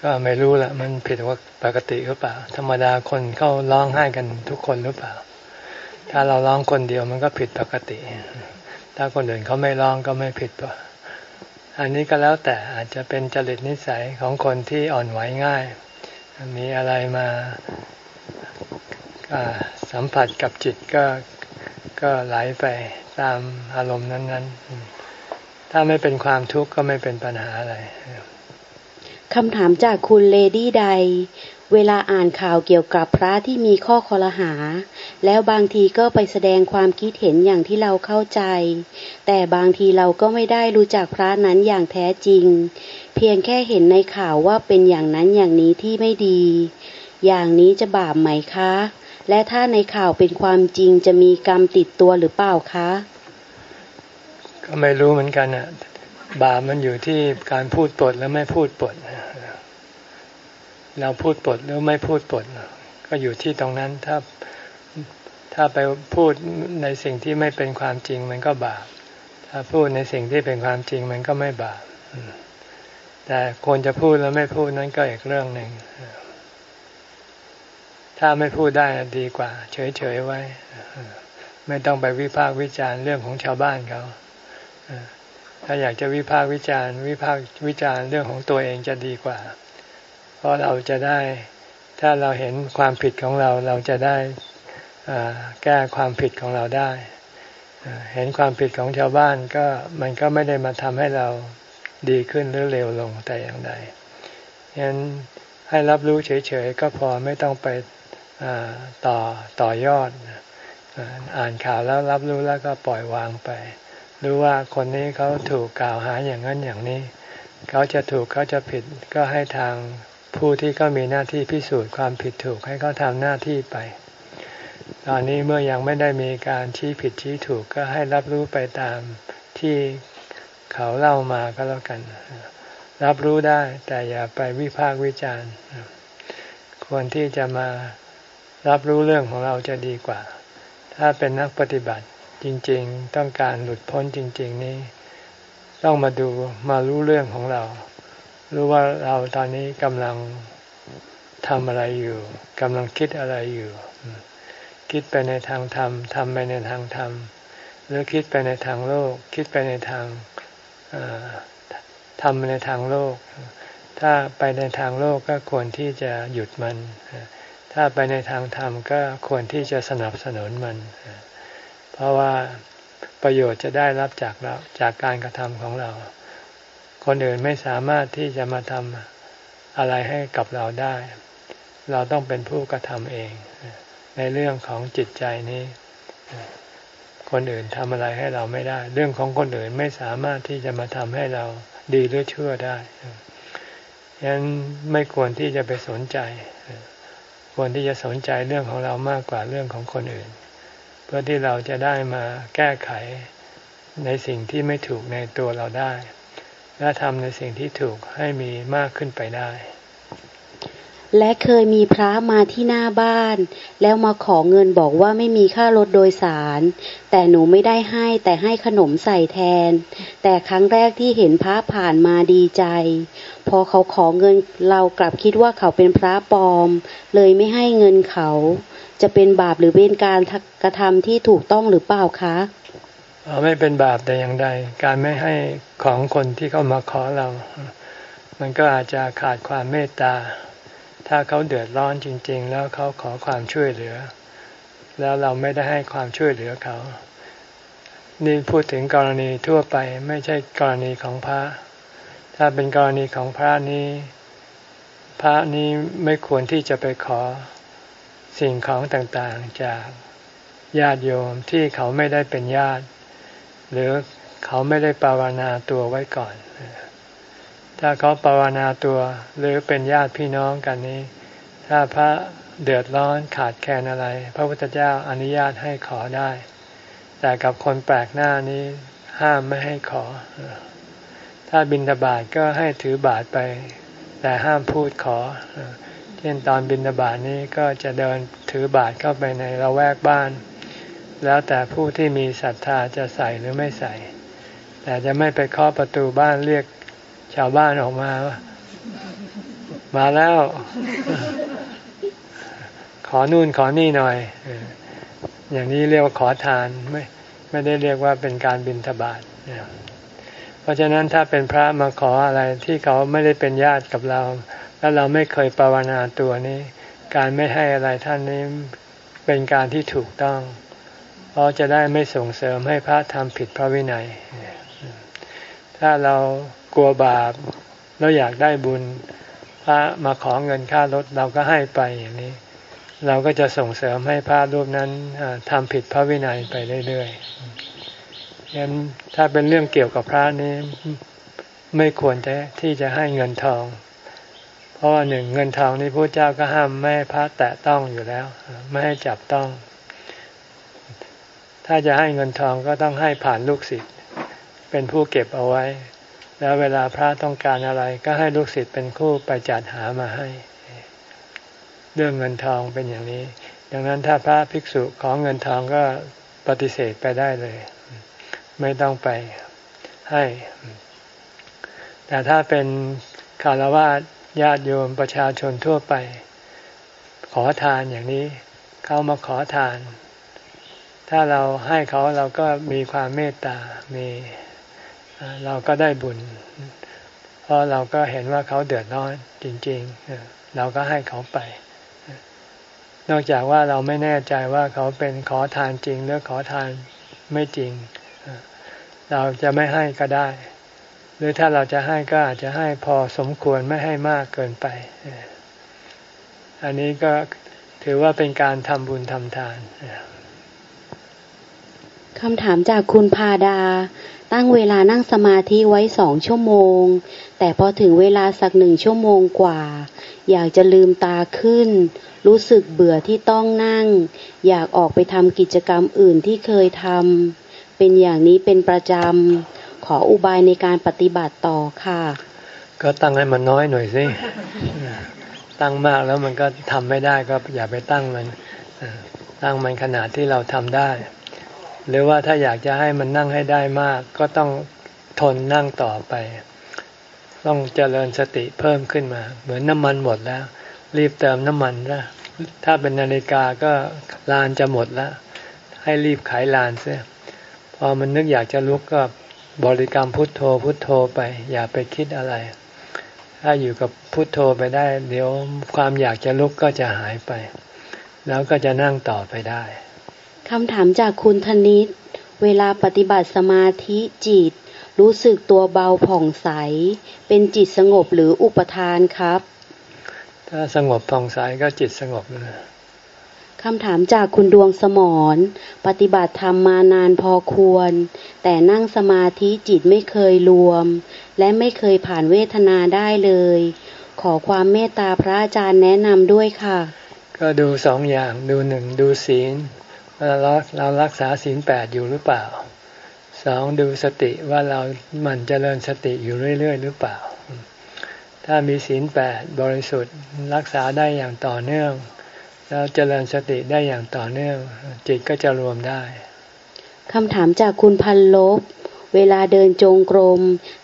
ก็ไม่รู้ละมันผิดว่าปกติหรือเปล่า ธรรมดาคนเขาร้องไห้กันทุกคนหรือเปล่า ถ้าเราร้องคนเดียวมันก็ผิดปกติ ถ้าคนอื่นเขาไม่ร้องก็ไม่ผิดปะ อันนี้ก็แล้วแต่อาจจะเป็นจริตนิสัยของคนที่อ่อนไหวง่าย มีอะไรมาสัมผัสกับจิตก็ก็ไหลไปตามอารมณ์นั้น ๆ ถ้าไม่เป็นความทุกข์ก็ไม่เป็นปัญหาอะไรคำถามจากคุณเลดี้ใด เวลาอ่านข่าวเกี่ยวกับพระที่มีข้อคอรหา แล้วบางทีก็ไปแสดงความคิดเห็นอย่างที่เราเข้าใจ แต่บางทีเราก็ไม่ได้รู้จักพระนั้นอย่างแท้จริง เพียงแค่เห็นในข่าวว่าเป็นอย่างนั้นอย่างนี้ที่ไม่ดี อย่างนี้จะบาปไหมคะ และถ้าในข่าวเป็นความจริงจะมีกรรมติดตัวหรือเปล่าคะ ก็ไม่รู้เหมือนกันอะบาปมันอยู่ที่การพูดปดแล้วไม่พูดปด เราพูดปดหรือไม่พูดปด ก็อยู่ที่ตรงนั้นถ้าถ้าไปพูดในสิ่งที่ไม่เป็นความจริงมันก็บาป ถ้าพูดในสิ่งที่เป็นความจริงมันก็ไม่บาปแต่ควรจะพูดแล้วไม่พูดนั้นก็อีกเรื่องหนึ่ง ถ้าไม่พูดได้ดีกว่า เฉยๆไว้ ไม่ต้องไปวิพากษ์วิจารณ์เรื่องของชาวบ้านเขาถ้าอยากจะวิพากษ์วิจารณ์ วิพากษ์วิจารณ์เรื่องของตัวเองจะดีกว่า เพราะเราจะได้ ถ้าเราเห็นความผิดของเราเราจะได้แก้ความผิดของเราได้ เห็นความผิดของชาวบ้านก็มันก็ไม่ได้มาทำให้เราดีขึ้นหรือเร็วลงแต่อย่างใดฉะนั้นให้รับรู้เฉยๆก็พอไม่ต้องไปต่อต่อยอด อ่านข่าวแล้วรับรู้แล้วก็ปล่อยวางไป รู้ว่าคนนี้เขาถูกกล่าวหาอย่างนั้นอย่างนี้ เขาจะถูกเขาจะผิดก็ให้ทาง ผู้ที่เขามีหน้าที่พิสูจน์ความผิดถูกให้เขาทำหน้าที่ไป ตอนนี้เมื่อยังไม่ได้มีการชี้ผิดชี้ถูกก็ให้รับรู้ไปตามที่เขาเล่ามาก็แล้วกัน รับรู้ได้แต่อย่าไปวิพากษ์วิจารณ์ควรที่จะมารับรู้เรื่องของเราจะดีกว่า ถ้าเป็นนักปฏิบัติจริงๆ ต้องการหลุดพ้นจริง ๆ นี้ ต้องมาดูมารู้เรื่องของเรา รู้ว่าเราตอนนี้กำลังทำอะไรอยู่กำลังคิดอะไรอยู่ คิดไปในทางธรรมทำไปในทางธรรม หรือคิดไปในทางโลก คิดไปในทางทำในทางโลก ถ้าไปในทางโลกก็ควรที่จะหยุดมัน ถ้าไปในทางธรรมก็ควรที่จะสนับสนุนมัน เพราะว่าประโยชน์จะได้รับจากเราจากการกระทำของเรา คนอื่นไม่สามารถที่จะมาทำอะไรให้กับเราได้ เราต้องเป็นผู้กระทำเอง ในเรื่องของจิตใจนี้ คนอื่นทำอะไรให้เราไม่ได้ เรื่องของคนอื่นไม่สามารถที่จะมาทำให้เราดีหรือชั่วได้ฉะนั้นไม่ควรที่จะไปสนใจ ควรที่จะสนใจเรื่องของเรามากกว่าเรื่องของคนอื่น เพื่อที่เราจะได้มาแก้ไขในสิ่งที่ไม่ถูกในตัวเราได้ และทำในสิ่งที่ถูกให้มีมากขึ้นไปได้ และเคยมีพระมาที่หน้าบ้าน แล้วมาขอเงินบอกว่าไม่มีค่ารถโดยสาร แต่หนูไม่ได้ให้แต่ให้ขนมใส่แทน แต่ครั้งแรกที่เห็นพระผ่านมาดีใจ พอเขาขอเงินเรากลับคิดว่าเขาเป็นพระปลอม เลยไม่ให้เงินเขา จะเป็นบาปหรือเป็นการกระทำที่ถูกต้องหรือเปล่าคะ ไม่เป็นบาปแต่อย่างใด การไม่ให้ของคนที่เขามาขอเรา มันก็อาจจะขาดความเมตตา ถ้าเขาเดือดร้อนจริง ๆ แล้วเขาขอความช่วยเหลือ แล้วเราไม่ได้ให้ความช่วยเหลือเขา นี่พูดถึงกรณีทั่วไปไม่ใช่กรณีของพระ ถ้าเป็นกรณีของพระนี้ พระนี้ไม่ควรที่จะไปขอสิ่งของต่างๆจากญาติโยมที่เขาไม่ได้เป็นญาติ หรือเขาไม่ได้ปราวนาตัวไว้ก่อน ถ้าเขาปราวนาตัวหรือเป็นญาติพี่น้องกันนี้ ถ้าพระเดือดร้อนขาดแคลนอะไร พระพุทธเจ้าอนุญาตให้ขอได้ แต่กับคนแปลกหน้านี้ห้ามไม่ให้ขอ ถ้าบินทบาทก็ให้ถือบาทไป แต่ห้ามพูดขอ เช่นตอนบินบาตนี้ก็จะเดินถือบาตรเข้าไปในละแวกบ้าน แล้วแต่ผู้ที่มีศรัทธาจะใส่หรือไม่ใส่ แต่จะไม่ไปเคาะประตูบ้านเรียกชาวบ้านออกมา มาแล้ว ขอนู่นขอนี่หน่อยอย่างนี้เรียกว่าขอทานไม่ไม่ได้เรียกว่าเป็นการบินทบาทเพราะฉะนั้นถ้าเป็นพระมาขออะไรที่เขาไม่ได้เป็นญาติกับเรา แล้วเราไม่เคยภาวนาตัวนี้ การไม่ให้อะไรท่านนี้เป็นการที่ถูกต้อง ราะจะได้ไม่ส่งเสริมให้พระทำผิดพระวินัย ถ้าเรากลัวบาปแล้วอยากได้บุญ พระมาขอเงินค่ารถเราก็ให้ไปอย่างนี้ เราก็จะส่งเสริมให้พระรูปนั้นทำผิดพระวินัยไปเรื่อยๆยันถ้าเป็นเรื่องเกี่ยวกับพระนี้ไม่ควรจะที่จะให้เงินทอง เพราะว่าหนึ่งเงินทองนี่พระเจ้าก็ห้ามไม่ให้พระแตะต้องอยู่แล้ว ไม่ให้จับต้อง ถ้าจะให้เงินทองก็ต้องให้ผ่านลูกศิษย์เป็นผู้เก็บเอาไว้ แล้วเวลาพระต้องการอะไร ก็ให้ลูกศิษย์เป็นคู่ไปจัดหามาให้ เรื่องเงินทองเป็นอย่างนี้ ดังนั้นถ้าพระภิกษุของเงินทองก็ปฏิเสธไปได้เลย ไม่ต้องไปให้ แต่ถ้าเป็นคารวะญาติโยมประชาชนทั่วไป ขอทานอย่างนี้ เข้ามาขอทาน ถ้าเราให้เขาเราก็มีความเมตตา มีเราก็ได้บุญ เพราะเราก็เห็นว่าเขาเดือดร้อนจริงๆ เราก็ให้เขาไป นอกจากว่าเราไม่แน่ใจว่าเขาเป็นขอทานจริงหรือขอทานไม่จริง เราจะไม่ให้ก็ได้ หรือถ้าเราจะให้ก็อาจจะให้พอสมควรไม่ให้มากเกินไป อันนี้ก็ถือว่าเป็นการทำบุญทำทาน คำถามจากคุณพาดา ตั้งเวลานั่งสมาธิไว้สองชั่วโมง แต่พอถึงเวลาสักหนึ่งชั่วโมงกว่า อยากจะลืมตาขึ้น รู้สึกเบื่อที่ต้องนั่ง อยากออกไปทำกิจกรรมอื่นที่เคยทำเป็นอย่างนี้เป็นประจำขออุบายในการปฏิบัติต่อค่ะ ก็ตั้งให้มันน้อยหน่อยสิตั้งมากแล้วมันก็ทำไม่ได้ก็อย่าไปตั้งมันตั้งมันขนาดที่เราทำได้ หรือว่าถ้าอยากจะให้มันนั่งให้ได้มาก ก็ต้องทนนั่งต่อไป ต้องเจริญสติเพิ่มขึ้นมา เหมือนน้ำมันหมดแล้ว รีบเติมน้ำมันนะถ้าเป็นนาฬิกาก็ลานจะหมดแล้ว ให้รีบขายลานเสียพอมันนึกอยากจะลุกก็บริกรรมพุทโธพุทโธไป อย่าไปคิดอะไร ถ้าอยู่กับพุทโธไปได้ เดี๋ยวความอยากจะลุกก็จะหายไป แล้วก็จะนั่งต่อไปได้ คำถามจากคุณธนิต เวลาปฏิบัติสมาธิจิต รู้สึกตัวเบาผ่องใส เป็นจิตสงบหรืออุปทานครับ ถ้าสงบผ่องใสก็จิตสงบนะคำถามจากคุณดวงสมรปฏิบัติธรรมมานานพอควร แต่นั่งสมาธิจิตไม่เคยรวม และไม่เคยผ่านเวทนาได้เลย ขอความเมตตาพระอาจารย์แนะนำด้วยค่ะ ก็ดูสองอย่างดูหนึ่งดูศีล เราเรารักษาศีลแปดอยู่หรือเปล่าสองดูสติว่าเราหมั่นเจริญสติอยู่เรื่อย ๆ หรือเปล่า ถ้ามีศีลแปดบริสุทธิ์รักษาได้อย่างต่อเนื่อง แล้วเจริญสติได้อย่างต่อเนื่อง จิตก็จะรวมได้คำถามจากคุณพันลบ เวลาเดินจงกรม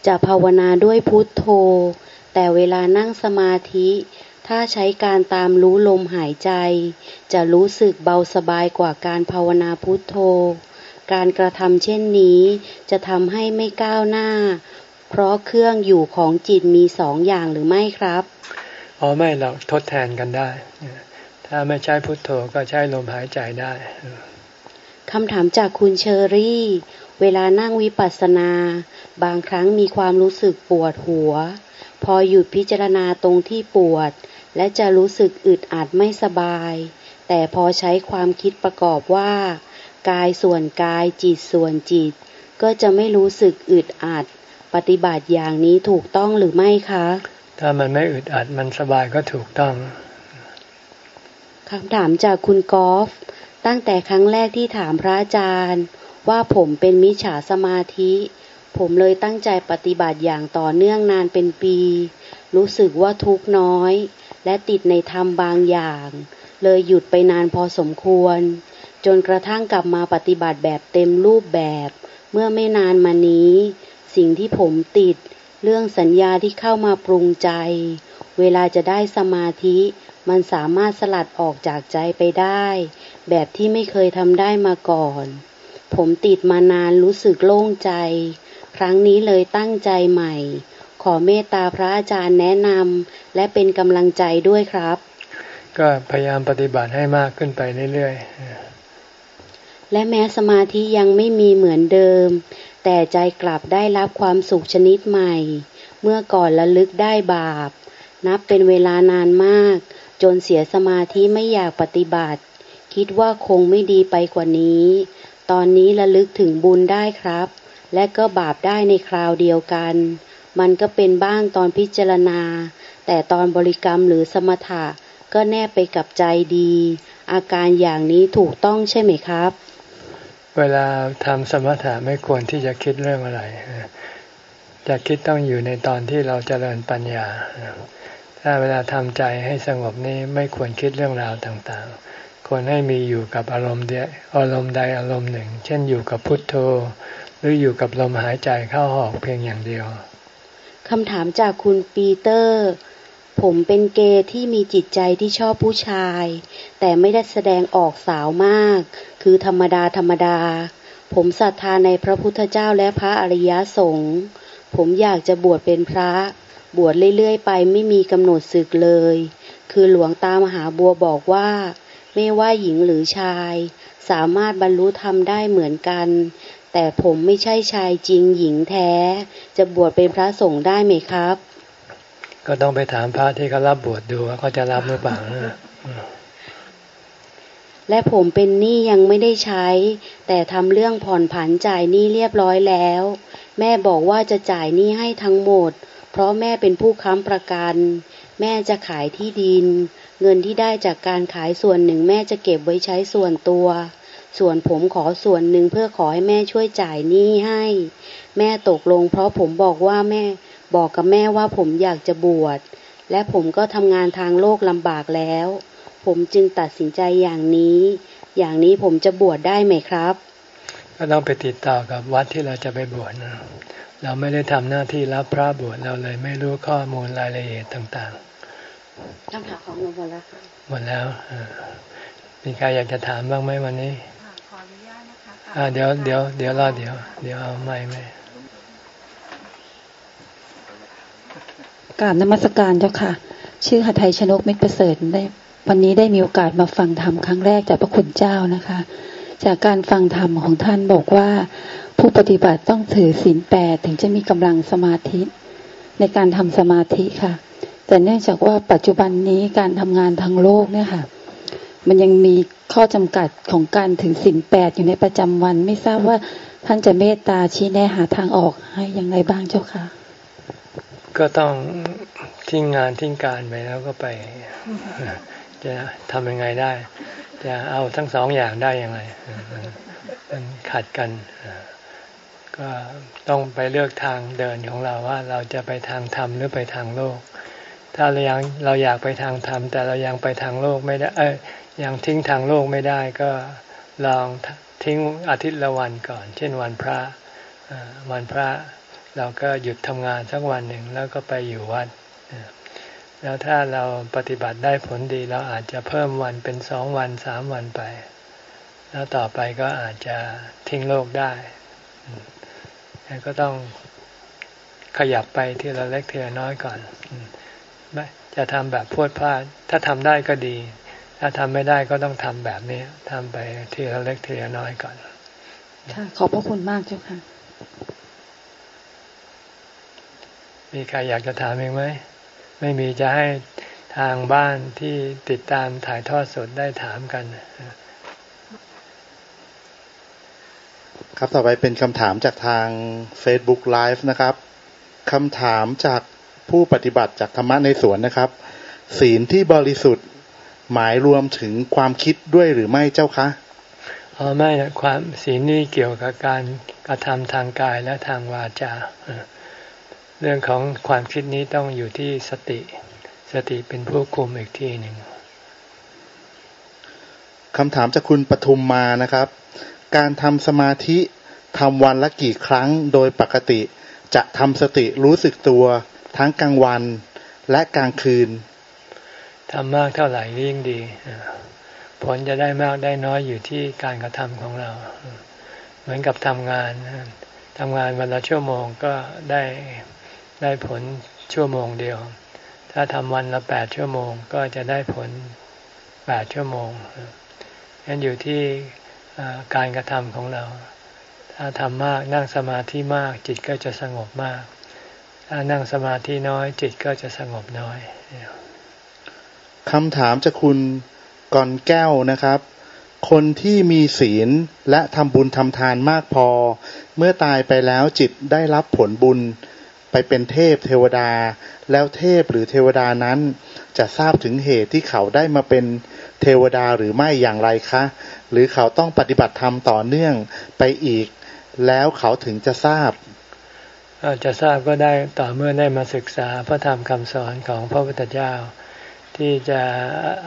จะภาวนาด้วยพุทโธ แต่เวลานั่งสมาธิ ถ้าใช้การตามรู้ลมหายใจ จะรู้สึกเบาสบายกว่าการภาวนาพุทโธ การกระทำเช่นนี้จะทำให้ไม่ก้าวหน้า เพราะเครื่องอยู่ของจิตมีสองอย่างหรือไม่ครับอ๋อไม่เราทดแทนกันได้ ถ้าไม่ใช้พุทโธก็ใช้ลมหายใจได้คำถามจากคุณเชอรี่ เวลานั่งวิปัสสนา บางครั้งมีความรู้สึกปวดหัว พอหยุดพิจารณาตรงที่ปวด และจะรู้สึกอึดอัดไม่สบาย แต่พอใช้ความคิดประกอบว่า กายส่วนกายจิตส่วนจิต ก็จะไม่รู้สึกอึดอัด ปฏิบัติอย่างนี้ถูกต้องหรือไม่คะ ถ้ามันไม่อึดอัดมันสบายก็ถูกต้องคำถามจากคุณกอล์ฟตั้งแต่ครั้งแรกที่ถามพระอาจารย์ ว่าผมเป็นมิจฉาสมาธิ ผมเลยตั้งใจปฏิบัติอย่างต่อเนื่องนานเป็นปี รู้สึกว่าทุกน้อย และติดในธรรมบางอย่าง เลยหยุดไปนานพอสมควร จนกระทั่งกลับมาปฏิบัติแบบเต็มรูปแบบ เมื่อไม่นานมานี้ สิ่งที่ผมติด เรื่องสัญญาที่เข้ามาปรุงใจ เวลาจะได้สมาธิมันสามารถสลัดออกจากใจไปได้ แบบที่ไม่เคยทำได้มาก่อน ผมติดมานานรู้สึกโล่งใจ ครั้งนี้เลยตั้งใจใหม่ ขอเมตตาพระอาจารย์แนะนำและเป็นกำลังใจด้วยครับ ก็พยายามปฏิบัติให้มากขึ้นไปเรื่อยๆ และแม้สมาธิยังไม่มีเหมือนเดิม แต่ใจกลับได้รับความสุขชนิดใหม่ เมื่อก่อนระลึกได้บาป นับเป็นเวลานานมาก จนเสียสมาธิไม่อยากปฏิบัติ คิดว่าคงไม่ดีไปกว่านี้ ตอนนี้ระลึกถึงบุญได้ครับ และก็บาปได้ในคราวเดียวกัน มันก็เป็นบ้างตอนพิจารณา แต่ตอนบริกรรมหรือสมถะก็แนบไปกับใจดี อาการอย่างนี้ถูกต้องใช่ไหมครับ เวลาทำสมถะไม่ควรที่จะคิดเรื่องอะไร จะคิดต้องอยู่ในตอนที่เราจเจริญปัญญา ถ้าเวลาทำใจให้สงบนี้ไม่ควรคิดเรื่องราวต่างๆ ควรให้มีอยู่กับอารมณ์เดียอารมณ์ใดอารมณ์หนึ่ง เช่นอยู่กับพุทโธ หรืออยู่กับลมหายใจเข้าออกเพียงอย่างเดียว คำถามจากคุณปีเตอร์ ผมเป็นเกย์ที่มีจิตใจที่ชอบผู้ชาย แต่ไม่ได้แสดงออกสาวมาก คือธรรมดาธรรมดา ผมศรัทธาในพระพุทธเจ้าและพระอริยสงฆ์ผมอยากจะบวชเป็นพระ บวชเรื่อยๆ ไปไม่มีกำหนดศึกเลย คือหลวงตามหาบัวบอกว่า ไม่ว่าหญิงหรือชาย สามารถบรรลุธรรมได้เหมือนกัน แต่ผมไม่ใช่ชายจริงหญิงแท้ จะบวชเป็นพระสงฆ์ได้ไหมครับ ก็ต้องไปถามพระที่เขารับบวชดดูว่าเขาจะรับหรือเปล่าและผมเป็นหนี้ยังไม่ได้ใช้ แต่ทำเรื่องผ่อนผันจ่ายหนี้เรียบร้อยแล้ว แม่บอกว่าจะจ่ายหนี้ให้ทั้งหมด เพราะแม่เป็นผู้ค้ำประกัน แม่จะขายที่ดิน เงินที่ได้จากการขายส่วนหนึ่งแม่จะเก็บไว้ใช้ส่วนตัว ส่วนผมขอส่วนหนึ่งเพื่อขอให้แม่ช่วยจ่ายหนี้ให้ แม่ตกลง เพราะผมบอกว่าแม่บอกกับแม่ว่าผมอยากจะบวช และผมก็ทำงานทางโลกลำบากแล้ว ผมจึงตัดสินใจอย่างนี้ อย่างนี้ผมจะบวชได้ไหมครับ ก็ต้องไปติดต่อกับวัดที่เราจะไปบวชนะเราไม่ได้ทำหน้าที่รับพระบวชเราเลยไม่รู้ข้อมูลรายละเอียดต่างๆคำถามของหมดแล้วหมดแล้วมีใครอยากจะถามบ้างไหมวันนี้ เดี๋ยวเดี๋ยวเดี๋ยวรอเดี๋ยว เดี๋ยวเอาไม่ไม่กราบนมัสการเจ้าค่ะ ชื่อหทัยชนกมิตรประเสริฐได้วันนี้ได้มีโอกาสมาฟังธรรมครั้งแรกจากพระคุณเจ้านะคะ จากการฟังธรรมของท่านบอกว่า ผู้ปฏิบัติต้องถือศีลแปดถึงจะมีกำลังสมาธิ ในการทำสมาธิค่ะ แต่เนื่องจากว่าปัจจุบันนี้การทำงานทางโลกเนี่ยค่ะ มันยังมีข้อจำกัดของการถือศีลแปดอยู่ในประจำวัน ไม่ทราบว่าท่านจะเมตตาชี้แนะหาทางออกให้อย่างไรบ้างเจ้าค่ะ ก็ต้องทิ้งงานทิ้งการไปแล้วก็ไป จะทำยังไงได้ จะเอาทั้งสองอย่างได้ยังไงมันขัดกัน ก็ต้องไปเลือกทางเดินของเราว่าเราจะไปทางธรรมหรือไปทางโลก ถ้าเรายังเราอยากไปทางธรรมแต่เรายังไปทางโลกไม่ได้ เอ้ ยังทิ้งทางโลกไม่ได้ก็ลองทิ้งอาทิตย์ละวันก่อน เช่นวันพระวันพระเราก็หยุดทำงานสักวันหนึ่งแล้วก็ไปอยู่วัด แล้วถ้าเราปฏิบัติได้ผลดีเราอาจจะเพิ่มวันเป็นสองวันสามวันไป แล้วต่อไปก็อาจจะทิ้งโลกได้ก็ต้องขยับไปทีละเล็กทีละน้อยก่อนจะทำแบบพวดพลาด ถ้าทำได้ก็ดี ถ้าทำไม่ได้ก็ต้องทำแบบนี้ทำไปทีละเล็กทีละน้อยก่อนค่ะขอบพระคุณมากเจ้าค่ะ มีใครอยากจะถามเองไหม ไม่มีจะให้ทางบ้านที่ติดตามถ่ายทอดสดได้ถามกัน ครับต่อไปเป็นคำถามจากทาง Facebook Live นะครับคำถามจากผู้ปฏิบัติจากธรรมะในสวนนะครับ ศีลที่บริสุทธิ์ หมายรวมถึงความคิดด้วยหรือไม่เจ้าคะอ๋อไม่นะความศีลนี่เกี่ยวกับการกระทำทางกายและทางวาจา เรื่องของความคิดนี้ต้องอยู่ที่สติสสติเป็นผู้คุมอีกทีหนึ่งคำถามจากคุณปทุมมานะครับ การทำสมาธิทำวันละกี่ครั้งโดยปกติ จะทำสติรู้สึกตัวทั้งกลางวันและกลางคืน ทำมากเท่าไหร่ยิ่งดี ผลจะได้มากได้น้อยอยู่ที่การกระทำของเรา เหมือนกับทำงานทำงานวันละชั่วโมงก็ได้ได้ผลชั่วโมงเดียว ถ้าทำวันละแปดชั่วโมงก็จะได้ผลแปดชั่วโมงนั่นอยู่ที่การกระทำของเรา ถ้าทำมากนั่งสมาธิมากจิตก็จะสงบมาก ถ้านั่งสมาธิน้อยจิตก็จะสงบน้อย คำถามจากคุณกอนแก้วนะครับ คนที่มีศีลและทำบุญทำทานมากพอ เมื่อตายไปแล้วจิตได้รับผลบุญ ไปเป็นเทพเทวดา แล้วเทพหรือเทวดานั้น จะทราบถึงเหตุที่เขาได้มาเป็นเทวดาหรือไม่อย่างไรคะ หรือเขาต้องปฏิบัติธรรมต่อเนื่องไปอีก แล้วเขาถึงจะทราบจะทราบก็ได้ต่อเมื่อได้มาศึกษาพระธรรมคำสอนของพระพุทธเจ้า ที่จะ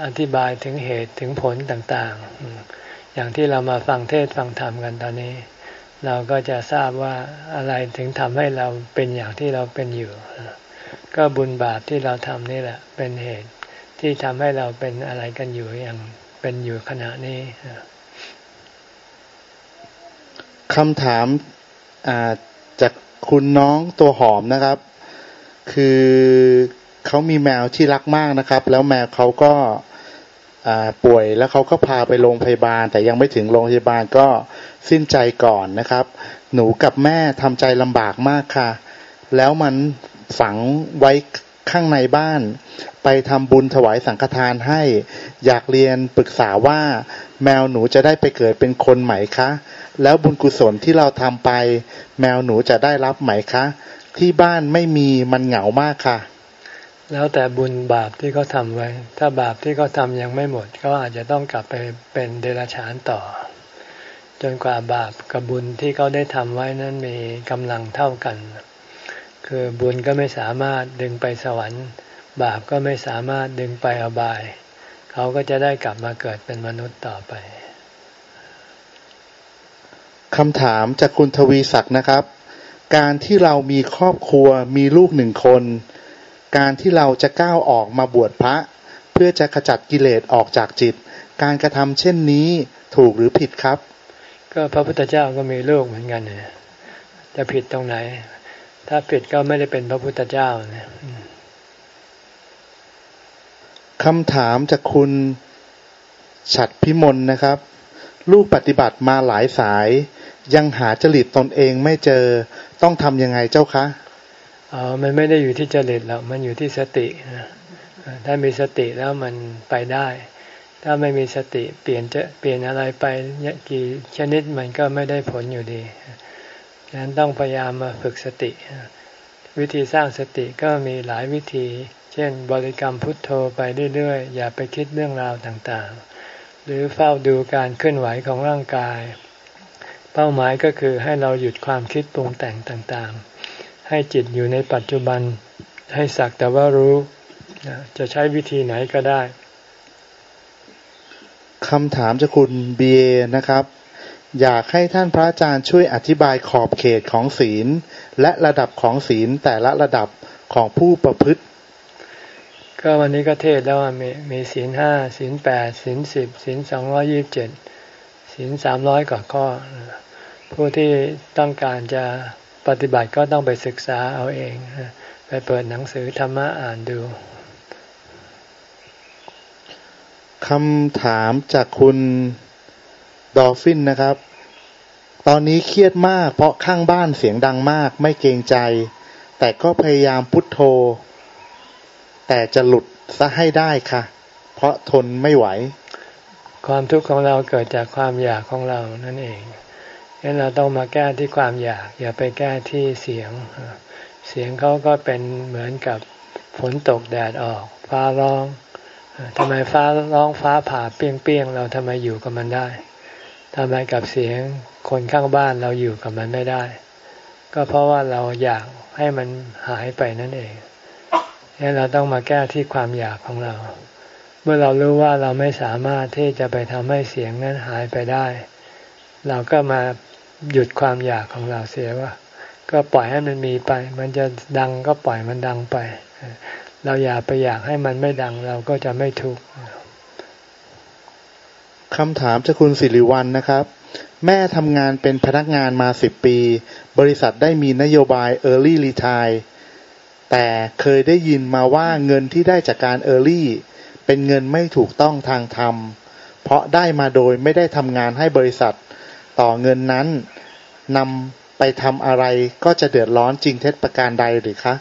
อธิบายถึงเหตุถึงผลต่างๆ อย่างที่เรามาฟังเทศฟังธรรมกันตอนนี้ เราก็จะทราบว่าอะไรถึงทำให้เราเป็นอย่างที่เราเป็นอยู่ ก็บุญบาปที่เราทำนี่แหละ เป็นเหตุที่ทำให้เราเป็นอะไรกันอยู่อย่างเป็นอยู่ขณะนี้คำถามจากคุณน้องตัวหอมนะครับ คือ เขามีแมวที่รักมากนะครับ แล้วแมวเขาก็ป่วยแล้วเขาก็พาไปโรงพยาบาล แต่ยังไม่ถึงโรงพยาบาลก็สิ้นใจก่อนนะครับ หนูกับแม่ทำใจลำบากมากค่ะ แล้วมันฝังไว้ข้างในบ้าน ไปทำบุญถวายสังฆทานให้อยากเรียนปรึกษาว่าแมวหนูจะได้ไปเกิดเป็นคนไหมคะ แล้วบุญกุศลที่เราทำไป แมวหนูจะได้รับไหมคะ ที่บ้านไม่มีมันเหงามากค่ะ แล้วแต่บุญบาปที่เขาทำไว้ ถ้าบาปที่เขาทำยังไม่หมดก็อาจจะต้องกลับไปเป็นเดรัจฉานต่อ จนกว่าบาปกับบุญที่เขาได้ทำไว้นั้นมีกำลังเท่ากัน คือบุญก็ไม่สามารถดึงไปสวรรค์ บาปก็ไม่สามารถดึงไปอบาย เขาก็จะได้กลับมาเกิดเป็นมนุษย์ต่อไปคำถามจากคุณทวีศักดิ์นะครับ การที่เรามีครอบครัวมีลูกหนึ่งคน การที่เราจะก้าวออกมาบวชพระ เพื่อจะขจัดกิเลสออกจากจิต การกระทำเช่นนี้ถูกหรือผิดครับ ก็พระพุทธเจ้าก็มีลูกเหมือนกันเนี่ยจะผิดตรงไหน ถ้าผิดก็ไม่ได้เป็นพระพุทธเจ้าเนี่ยคำถามจากคุณฉัดพิมลนะครับ ลูกปฏิบัติมาหลายสาย ยังหาจริตตนเองไม่เจอต้องทำยังไงเจ้าคะ อ๋อมันไม่ได้อยู่ที่จริตหรอกมันอยู่ที่สติถ้ามีสติแล้วมันไปได้ ถ้าไม่มีสติเปลี่ยนจะเปลี่ยนอะไรไปกี่ชนิดมันก็ไม่ได้ผลอยู่ดีฉะนั้นต้องพยายามมาฝึกสติ วิธีสร้างสติก็มีหลายวิธี เช่น บริกรรมพุทโธไปเรื่อยๆ อย่าไปคิดเรื่องราวต่างๆ หรือเฝ้าดูการเคลื่อนไหวของร่างกาย เป้าหมายก็คือให้เราหยุดความคิดปรุงแต่งต่างๆ ให้จิตอยู่ในปัจจุบัน ให้สักแต่ว่ารู้จะใช้วิธีไหนก็ได้คำถามจากคุณเบียนะครับ อยากให้ท่านพระอาจารย์ช่วยอธิบายขอบเขตของศีล และระดับของศีลแต่ละระดับของผู้ประพฤติ ก็วันนี้ก็เทศแล้วมีมีศีลห้าศีลแปดศีลสิบศีลสองร้อยี่บเจ็ดศีลสามร้อยกว่าข้อ ผู้ที่ต้องการจะ ปฏิบัติก็ต้องไปศึกษาเอาเอง ไปเปิดหนังสือธรรมะอ่านดูคำถามจากคุณดอฟฟินนะครับ ตอนนี้เครียดมาก เพราะข้างบ้านเสียงดังมาก ไม่เกรงใจ แต่ก็พยายามพุทโธ แต่จะหลุดซะให้ได้ค่ะ เพราะทนไม่ไหว ความทุกข์ของเราเกิดจากความอยากของเรานั่นเอง งั้นเราต้องมาแก้ที่ความอยาก อย่าไปแก้ที่เสียง เสียงเขาก็เป็นเหมือนกับฝนตกแดดออก ฟ้าร้องทำไมฟ้าร้องฟ้าผ่าเปี้ยงเปี้ยงเราทำไมอยู่กับมันได้ทำไมกับเสียงคนข้างบ้านเราอยู่กับมันไม่ได้ ก็เพราะว่าเราอยากให้มันหายไปนั่นเองนี่เราต้องมาแก้ที่ความอยากของเรา เมื่อเรารู้ว่าเราไม่สามารถที่จะไปทำให้เสียงนั้นหายไปได้ เราก็มา หยุดความอยากของเราเสียว่า ก็ปล่อยให้มันมีไป มันจะดังก็ปล่อยมันดังไป เราอย่าไปอยากให้มันไม่ดังเราก็จะไม่ทุกข์คำถามจากคุณสิริวัลนนะครับ แม่ทำงานเป็นพนักงานมาสิบปี บริษัทได้มีนโยบาย Early Retire แต่เคยได้ยินมาว่าเงินที่ได้จากการ Early เป็นเงินไม่ถูกต้องทางธรรม เพราะได้มาโดยไม่ได้ทำงานให้บริษัท ต่อเงินนั้นนำไปทำอะไรก็จะเดือดร้อนจริงเท็จประการใดหรือคะ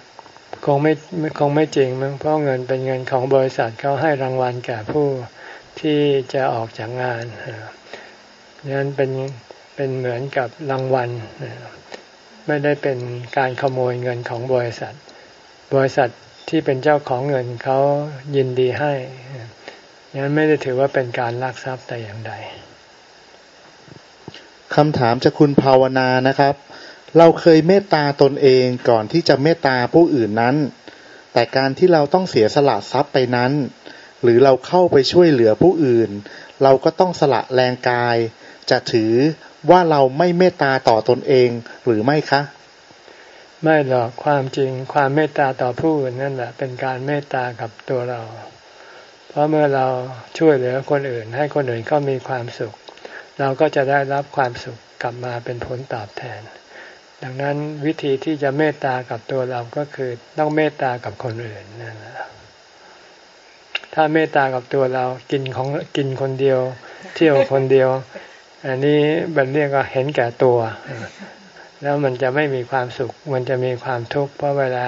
คงไม่คงไม่จริงมั้งเพราะเงินเป็นเงินของบริษัทเขาให้รางวัลแก่ผู้ที่จะออกจากงานนั้นเป็นเป็นเหมือนกับรางวัลไม่ได้เป็นการขโมยเงินของบริษัท บริษัทที่เป็นเจ้าของเงินเขายินดีให้นั้นไม่ได้ถือว่าเป็นการลักทรัพย์แต่อย่างใด คำถามจากคุณภาวนานะครับ เราเคยเมตตาตนเองก่อนที่จะเมตตาผู้อื่นนั้น แต่การที่เราต้องเสียสละทรัพย์ไปนั้น หรือเราเข้าไปช่วยเหลือผู้อื่น เราก็ต้องสละแรงกาย จะถือว่าเราไม่เมตตาต่อตนเองหรือไม่คะ ไม่หรอกความจริงความเมตตาต่อผู้อื่นนั่นแหละเป็นการเมตตากับตัวเรา เพราะเมื่อเราช่วยเหลือคนอื่น ให้คนอื่นเขามีความสุข เราก็จะได้รับความสุขกลับมาเป็นผลตอบแทน ดังนั้นวิธีที่จะเมตตากับตัวเราก็คือต้องเมตตากับคนอื่นนั่นแหละถ้าเมตตากับตัวเรากินของกินคนเดียว เที่ยวคนเดียว อันนี้บันเรียกว่าเห็นแก่ตัว แล้วมันจะไม่มีความสุข มันจะมีความทุกข์เพราะเวลา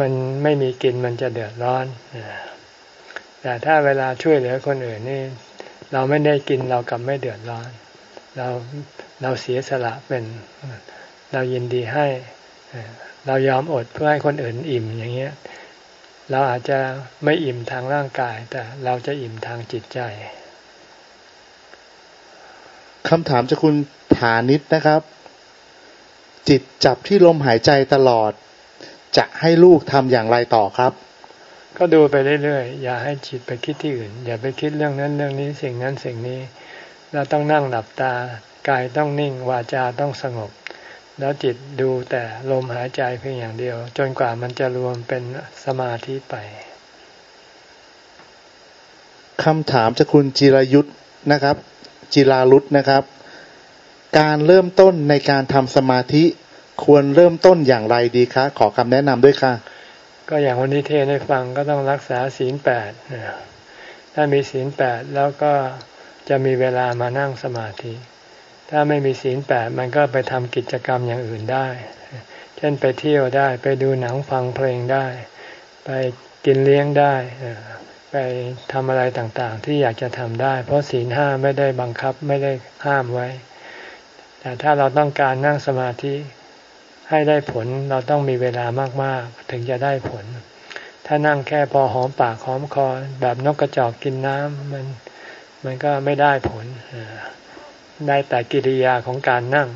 มันไม่มีกินมันจะเดือดร้อนแต่ถ้าเวลาช่วยเหลือคนอื่นนี่ เราไม่ได้กินเรากลับไม่เดือดร้อน เราเราเสียสละเป็น เรายินดีให้ เรายอมอดเพื่อให้คนอื่นอิ่มอย่างเงี้ย เราอาจจะไม่อิ่มทางร่างกาย แต่เราจะอิ่มทางจิตใจคำถามจากคุณฐานิตนะครับ จิตจับที่ลมหายใจตลอด จะให้ลูกทำอย่างไรต่อครับ ก็ดูไปเรื่อยๆ อย่าให้จิตไปคิดที่อื่น อย่าไปคิดเรื่องนั้นเรื่องนี้สิ่งนั้นสิ่งนี้ เราต้องนั่งหลับตากายต้องนิ่งวาจาต้องสงบ แล้วจิตดูแต่ลมหายใจเพียงอย่างเดียว จนกว่ามันจะรวมเป็นสมาธิไปคำถามจากคุณจิรายุทธนะครับ จิราลุตนะครับ การเริ่มต้นในการทำสมาธิควรเริ่มต้นอย่างไรดีคะ ขอคำแนะนำด้วยค่ะ ก็อย่างวันนี้เทศให้ฟังก็ต้องรักษาศีลแปดถ้ามีศีลแปดแล้วก็จะมีเวลามานั่งสมาธิ ถ้าไม่มีศีลแปดมันก็ไปทำกิจกรรมอย่างอื่นได้ เช่นไปเที่ยวได้ไปดูหนังฟังเพลงได้ ไปกินเลี้ยงได้ ไปทำอะไรต่างๆ ที่อยากจะทำได้ เพราะศีลห้าไม่ได้บังคับไม่ได้ห้ามไว้ แต่ถ้าเราต้องการนั่งสมาธิ ให้ได้ผลเราต้องมีเวลามากๆ ถึงจะได้ผล ถ้านั่งแค่พอหอมปากหอมคอแบบนกกระจอกกินน้ำมันมันก็ไม่ได้ผลได้แต่กิริยาของการนั่ง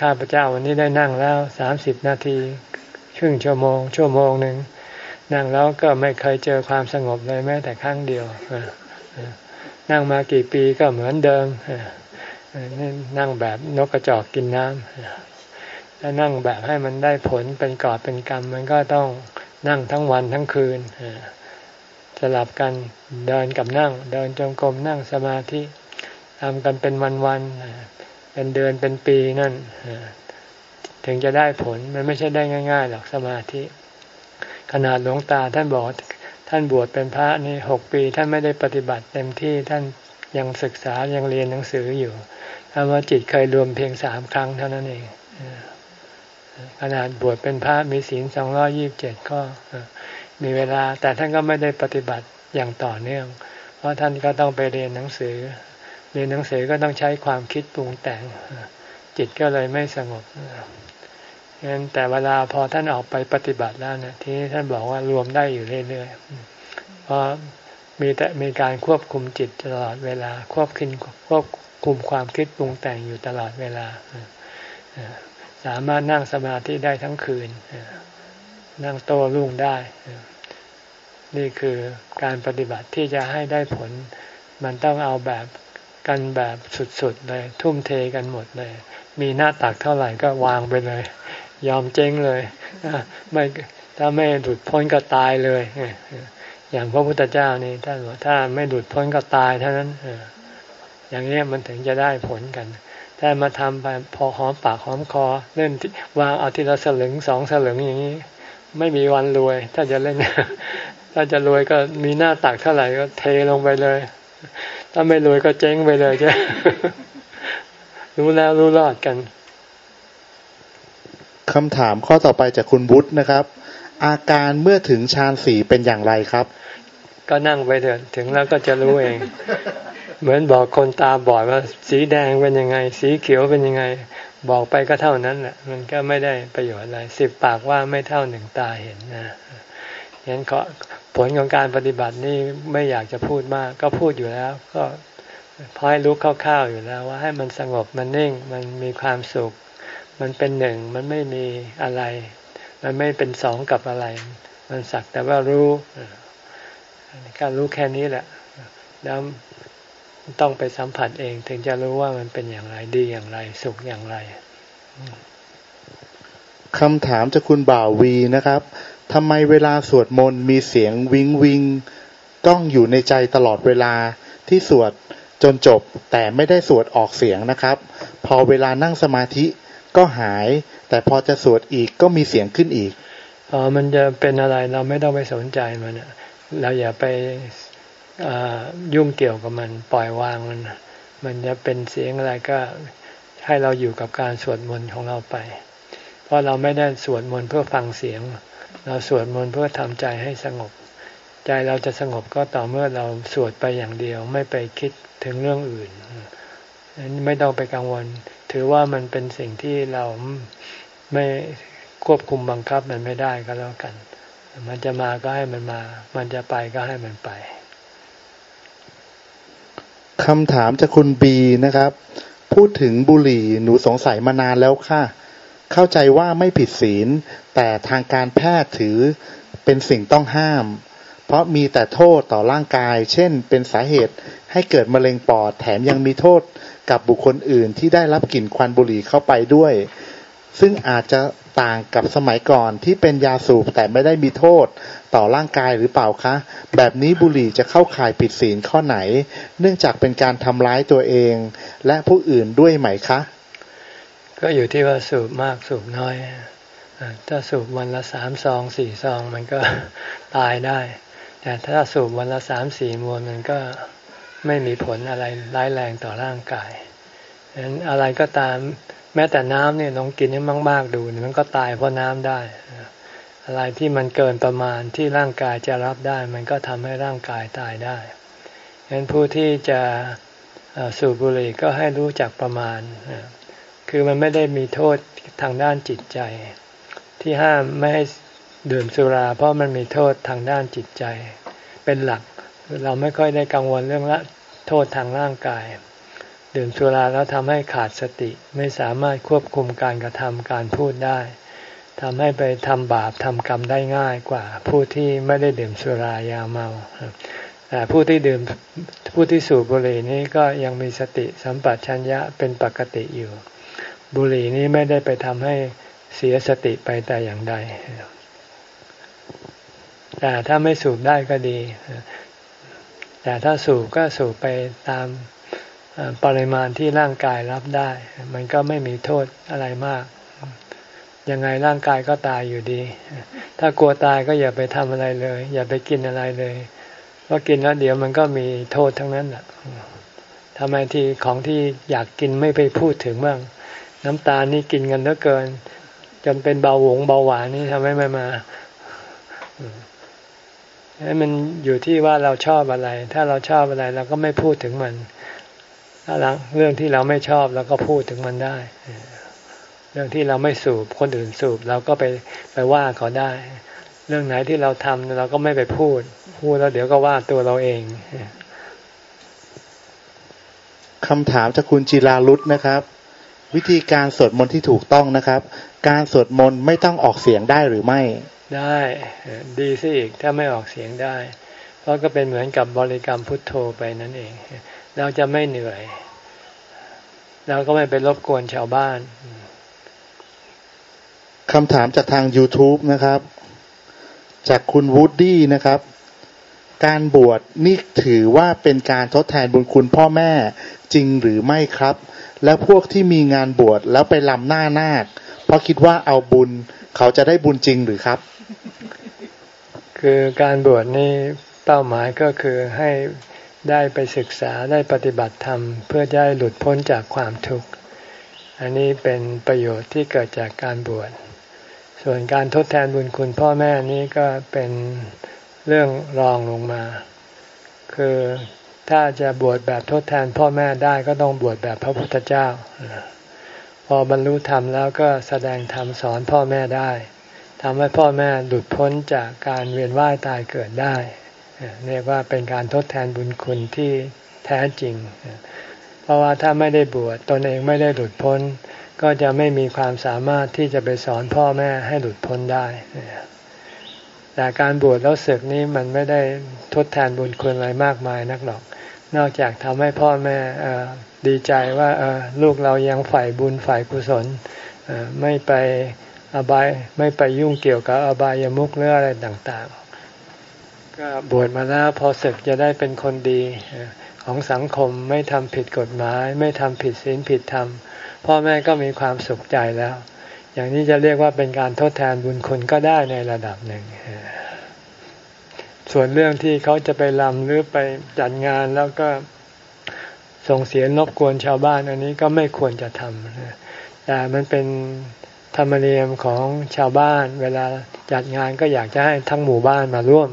ข้าพเจ้าวันนี้ได้นั่งแล้วสามสิบนาที ครึ่งชั่วโมง ชั่วโมงหนึ่งนั่งแล้วก็ไม่เคยเจอความสงบเลยแม้แต่ครั้งเดียวนั่งมากี่ปีก็เหมือนเดิมนั่งแบบนกกระจอกกินน้ำ ถ้านั่งแบบให้มันได้ผลเป็นกอบเป็นกรรม มันก็ต้องนั่งทั้งวันทั้งคืนสลับกันเดินกับนั่ง เดินจงกรมนั่งสมาธิทำกันเป็นวันๆเป็นเดือนเป็นปีนั่นถึงจะได้ผลมันไม่ใช่ได้ง่ายๆหรอกสมาธิ ขนาดหลวงตาท่านบอกท่านบวชเป็นพระนี่หกปี ท่านไม่ได้ปฏิบัติเต็มที่ท่านยังศึกษายังเรียนหนังสืออยู่ถ้าว่าจิตเคยรวมเพียงสามครั้งเท่านั้นเอง ขนาดบวชเป็นพระมีศีลสองร้อยี่บเจ็ดก็มีเวลา แต่ท่านก็ไม่ได้ปฏิบัติอย่างต่อเนื่อง เพราะท่านก็ต้องไปเรียนหนังสือ เรียนหนังสือก็ต้องใช้ความคิดปรุงแต่ง จิตก็เลยไม่สงบงั้นแต่เวลาพอท่านออกไปปฏิบัติแล้วเนี่ยที่ท่านบอกว่ารวมได้อยู่เรื่อยๆเพราะมีแต่มีการควบคุมจิตตลอดเวลา ควบคุมควบคุมความคิดปรุงแต่งอยู่ตลอดเวลา สามารถนั่งสมาธิได้ทั้งคืน นั่งโต้รุ่งได้ นี่คือการปฏิบัติที่จะให้ได้ผล มันต้องเอาแบบกันแบบสุดๆเลย ทุ่มเทกันหมดเลย มีหน้าตักเท่าไหร่ก็วางไปเลย ยอมเจ๊งเลยไม่ถ้าไม่หลุดพ้นก็ตายเลยอย่างพระพุทธเจ้านี่ถ้าถ้าไม่หลุดพ้นก็ตายเท่านั้นอย่างนี้มันถึงจะได้ผลกัน แต่มาทำไปพอหอมปากหอมคอ เล่นวางเอาทีละสลึงสองสลึงอย่างนี้ ไม่มีวันรวย ถ้าจะเล่น ถ้าจะรวยก็มีหน้าตักเท่าไหร่ก็เทลงไปเลย ถ้าไม่รวยก็เจ๊งไปเลยจ้ะรู้แล้วรู้รอดกันคำถามข้อต่อไปจากคุณบุตรนะครับ อาการเมื่อถึงฌานสี่เป็นอย่างไรครับ ก็นั่งไปเถอะถึงแล้วก็จะรู้เอง เหมือนบอกคนตาบอดว่าสีแดงเป็นยังไง สีเขียวเป็นยังไง บอกไปก็เท่านั้นแหละมันก็ไม่ได้ประโยชน์อะไรสิบปากว่าไม่เท่าหนึ่งตาเห็นนะฉะนั้นผลของการปฏิบัตินี่ไม่อยากจะพูดมาก ก็พูดอยู่แล้ว ก็พอให้รู้คร่าวๆอยู่แล้ว ว่าให้มันสงบมันนิ่ง มันมีความสุข มันเป็นหนึ่งมันไม่มีอะไร มันไม่เป็นสองกับอะไร มันสักแต่ว่ารู้การรู้แค่นี้แหละ แล้ว ต้องไปสัมผัสเองถึงจะรู้ว่ามันเป็นอย่างไรดีอย่างไร สุขอย่างไรคำถามจากคุณบ่าววีนะครับทำไมเวลาสวดมนต์มีเสียงวิงวิงต้องอยู่ในใจตลอดเวลาที่สวดจนจบแต่ไม่ได้สวดออกเสียงนะครับ พอเวลานั่งสมาธิก็หาย แต่พอจะสวดอีกก็มีเสียงขึ้นอีกอ๋อมันจะเป็นอะไรเราไม่ต้องไปสนใจมันเราอย่าไป ยุ่งเกี่ยวกับมันปล่อยวางมัน มันจะเป็นเสียงอะไรก็ให้เราอยู่กับการสวดมนต์ของเราไป เพราะเราไม่ได้สวดมนต์เพื่อฟังเสียง เราสวดมนต์เพื่อทำใจให้สงบ ใจเราจะสงบก็ต่อเมื่อเราสวดไปอย่างเดียว ไม่ไปคิดถึงเรื่องอื่นนั้นไม่ต้องไปกังวล ถือว่ามันเป็นสิ่งที่เราไม่ควบคุมบังคับมันไม่ได้ก็แล้วกัน มันจะมาก็ให้มันมา มันจะไปก็ให้มันไป คำถามจากคุณบีนะครับ พูดถึงบุหรี่หนูสงสัยมานานแล้วค่ะ เข้าใจว่าไม่ผิดศีล แต่ทางการแพทย์ถือเป็นสิ่งต้องห้าม เพราะมีแต่โทษต่อร่างกาย เช่น เป็นสาเหตุให้เกิดมะเร็งปอดแถมยังมีโทษกับบุคคลอื่นที่ได้รับกลิ่นควันบุหรี่เข้าไปด้วย ซึ่งอาจจะต่างกับสมัยก่อนที่เป็นยาสูบแต่ไม่ได้มีโทษ ต่อร่างกายหรือเปล่าคะ แบบนี้บุหรี่จะเข้าข่ายผิดศีลข้อไหน เนื่องจากเป็นการทำร้ายตัวเอง และผู้อื่นด้วยไหมคะ ก็อยู่ที่ว่าสูบมากสูบน้อย ถ้าสูบวันละสามซองสี่ซองมันก็ตายได้ แต่ถ้าสูบวันละสามสี่มวนมันก็ไม่มีผลอะไรร้ายแรงต่อร่างกายฉะนั้นอะไรก็ตามแม้แต่น้ำเนี่ยลองกินให้มาก ๆ ดูมันก็ตายเพราะน้ำได้ อะไรที่มันเกินประมาณที่ร่างกายจะรับได้ มันก็ทำให้ร่างกายตายได้ฉะนั้นผู้ที่จะสูบบุหรี่ก็ให้รู้จักประมาณ คือมันไม่ได้มีโทษทางด้านจิตใจ ที่ห้ามไม่ให้ดื่มสุรา เพราะมันมีโทษทางด้านจิตใจ เป็นหลักเราไม่ค่อยได้กังวลเรื่องละโทษทางร่างกาย ดื่มสุราแล้วทำให้ขาดสติไม่สามารถควบคุมการกระทำการพูดได้ ทำให้ไปทำบาปทำกรรมได้ง่ายกว่า ผู้ที่ไม่ได้ดื่มสุรายาเมาแต่ผู้ที่ดื่มผู้ที่สูบบุหรี่นี้ก็ยังมีสติสัมปชัญญะเป็นปกติอยู่ บุหรี่นี้ไม่ได้ไปทำให้เสียสติไปแต่อย่างใดแต่ถ้าไม่สูบได้ก็ดี แต่ถ้าสูบก็สูบไปตามปริมาณที่ร่างกายรับได้ มันก็ไม่มีโทษอะไรมาก ยังไงร่างกายก็ตายอยู่ดี ถ้ากลัวตายก็อย่าไปทำอะไรเลย อย่าไปกินอะไรเลยเพราะกินแล้วเดี๋ยวมันก็มีโทษทั้งนั้นแหละทำไมที่ของที่อยากกินไม่ไปพูดถึงบ้าง น้ำตาลนี่กินกันเหลือเกิน จนเป็นเบาหวงเบาหวานนี่ทำไมไม่มาให้มันอยู่ที่ว่าเราชอบอะไร ถ้าเราชอบอะไรเราก็ไม่พูดถึงมัน ถ้าเรื่องที่เราไม่ชอบเราก็พูดถึงมันได้ รื่องที่เราไม่สูบคนอื่นสูบเราก็ไปไปว่าเขาได้ เรื่องไหนที่เราทำเราก็ไม่ไปพูด พูดแล้วเดี๋ยวก็ว่าตัวเราเองคำถามจากคุณจิราลุตนะครับ วิธีการสวดมนต์ที่ถูกต้องนะครับ การสวดมนต์ไม่ต้องออกเสียงได้หรือไม่ ได้ดีเสียอีกถ้าไม่ออกเสียงได้ เพราะก็เป็นเหมือนกับบริกรรมพุทโธไปนั่นเอง เราจะไม่เหนื่อยเราก็ไม่ไปรบกวนชาวบ้าน คำถามจากทาง YouTube นะครับ จากคุณวูดดี้นะครับ การบวชนี่ถือว่าเป็นการทดแทนบุญคุณพ่อแม่จริงหรือไม่ครับ และพวกที่มีงานบวชแล้วไปลำหน้านาค เพราะคิดว่าเอาบุญเขาจะได้บุญจริงหรือครับ คือการบวชนี่เป้าหมายก็คือให้ได้ไปศึกษาได้ปฏิบัติธรรม เพื่อได้หลุดพ้นจากความทุกข์ อันนี้เป็นประโยชน์ที่เกิดจากการบวช ส่วนการทดแทนบุญคุณพ่อแม่นี้ก็เป็นเรื่องรองลงมา คือถ้าจะบวชแบบทดแทนพ่อแม่ได้ก็ต้องบวชแบบพระพุทธเจ้า พอบรรลุธรรมแล้วก็แสดงธรรมสอนพ่อแม่ได้ทำให้พ่อแม่หลุดพ้นจากการเวียนว่ายตายเกิดได้ เรียกว่าเป็นการทดแทนบุญคุณที่แท้จริง เพราะว่าถ้าไม่ได้บวชตนเองไม่ได้หลุดพ้น ก็จะไม่มีความสามารถที่จะไปสอนพ่อแม่ให้หลุดพ้นได้แต่การบวชแล้วศึกนี้มันไม่ได้ทดแทนบุญคุณอะไรมากมายนักหรอก นอกจากทำให้พ่อแม่ดีใจว่าลูกเรายังฝ่ายบุญฝ่ายกุศลไม่ไปอบายไม่ไปยุ่งเกี่ยวกับอบายามุขหรืออะไรต่างๆ ก็บวชมาแล้วพอศึกจะได้เป็นคนดีของสังคมไม่ทำผิดกฎหมาย ไม่ทำผิดศีลผิดธรรม พ่อแม่ก็มีความสุขใจแล้ว อย่างนี้จะเรียกว่าเป็นการทดแทนบุญคุณก็ได้ในระดับหนึ่ง ส่วนเรื่องที่เขาจะไปลำหรือไปจัดงานแล้วก็ส่งเสียงรบกวนชาวบ้านอันนี้ก็ไม่ควรจะทำแต่มันเป็นธรรมเนียมของชาวบ้าน เวลาจัดงานก็อยากจะให้ทั้งหมู่บ้านมาร่วม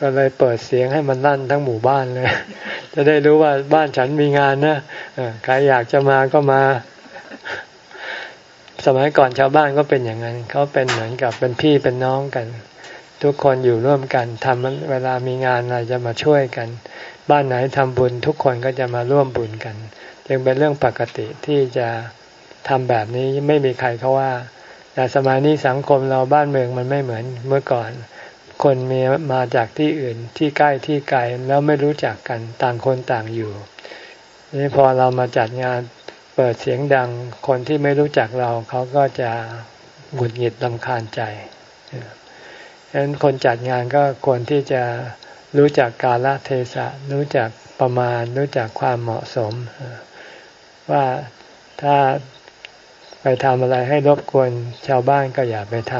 ก็เลยเปิดเสียงให้มันลั่นทั้งหมู่บ้านเลย จะได้รู้ว่าบ้านฉันมีงานนะใครอยากจะมาก็มา สมัยก่อนชาวบ้านก็เป็นอย่างนั้นเขาเป็นเหมือนกับเป็นพี่เป็นน้องกัน ทุกคนอยู่ร่วมกันทำเวลามีงานอะไรจะมาช่วยกัน บ้านไหนทำบุญทุกคนก็จะมาร่วมบุญกัน จึงเป็นเรื่องปกติที่จะทำแบบนี้ไม่มีใครเขาว่า แต่สมัยนี้สังคมเราบ้านเมืองมันไม่เหมือนเมื่อก่อน คนมีมาจากที่อื่นที่ใกล้ที่ไกลแล้วไม่รู้จักกันต่างคนต่างอยู่นี่พอเรามาจัดงาน เปิดเสียงดังคนที่ไม่รู้จักเราเขาก็จะหงุดหงิดลำคาญใจฉะนั้นคนจัดงานก็ควรที่จะรู้จักกาลเทศะ รู้จักประมาณ รู้จักความเหมาะสม ว่าถ้าไปทำอะไรให้รบกวนชาวบ้านก็อย่าไปท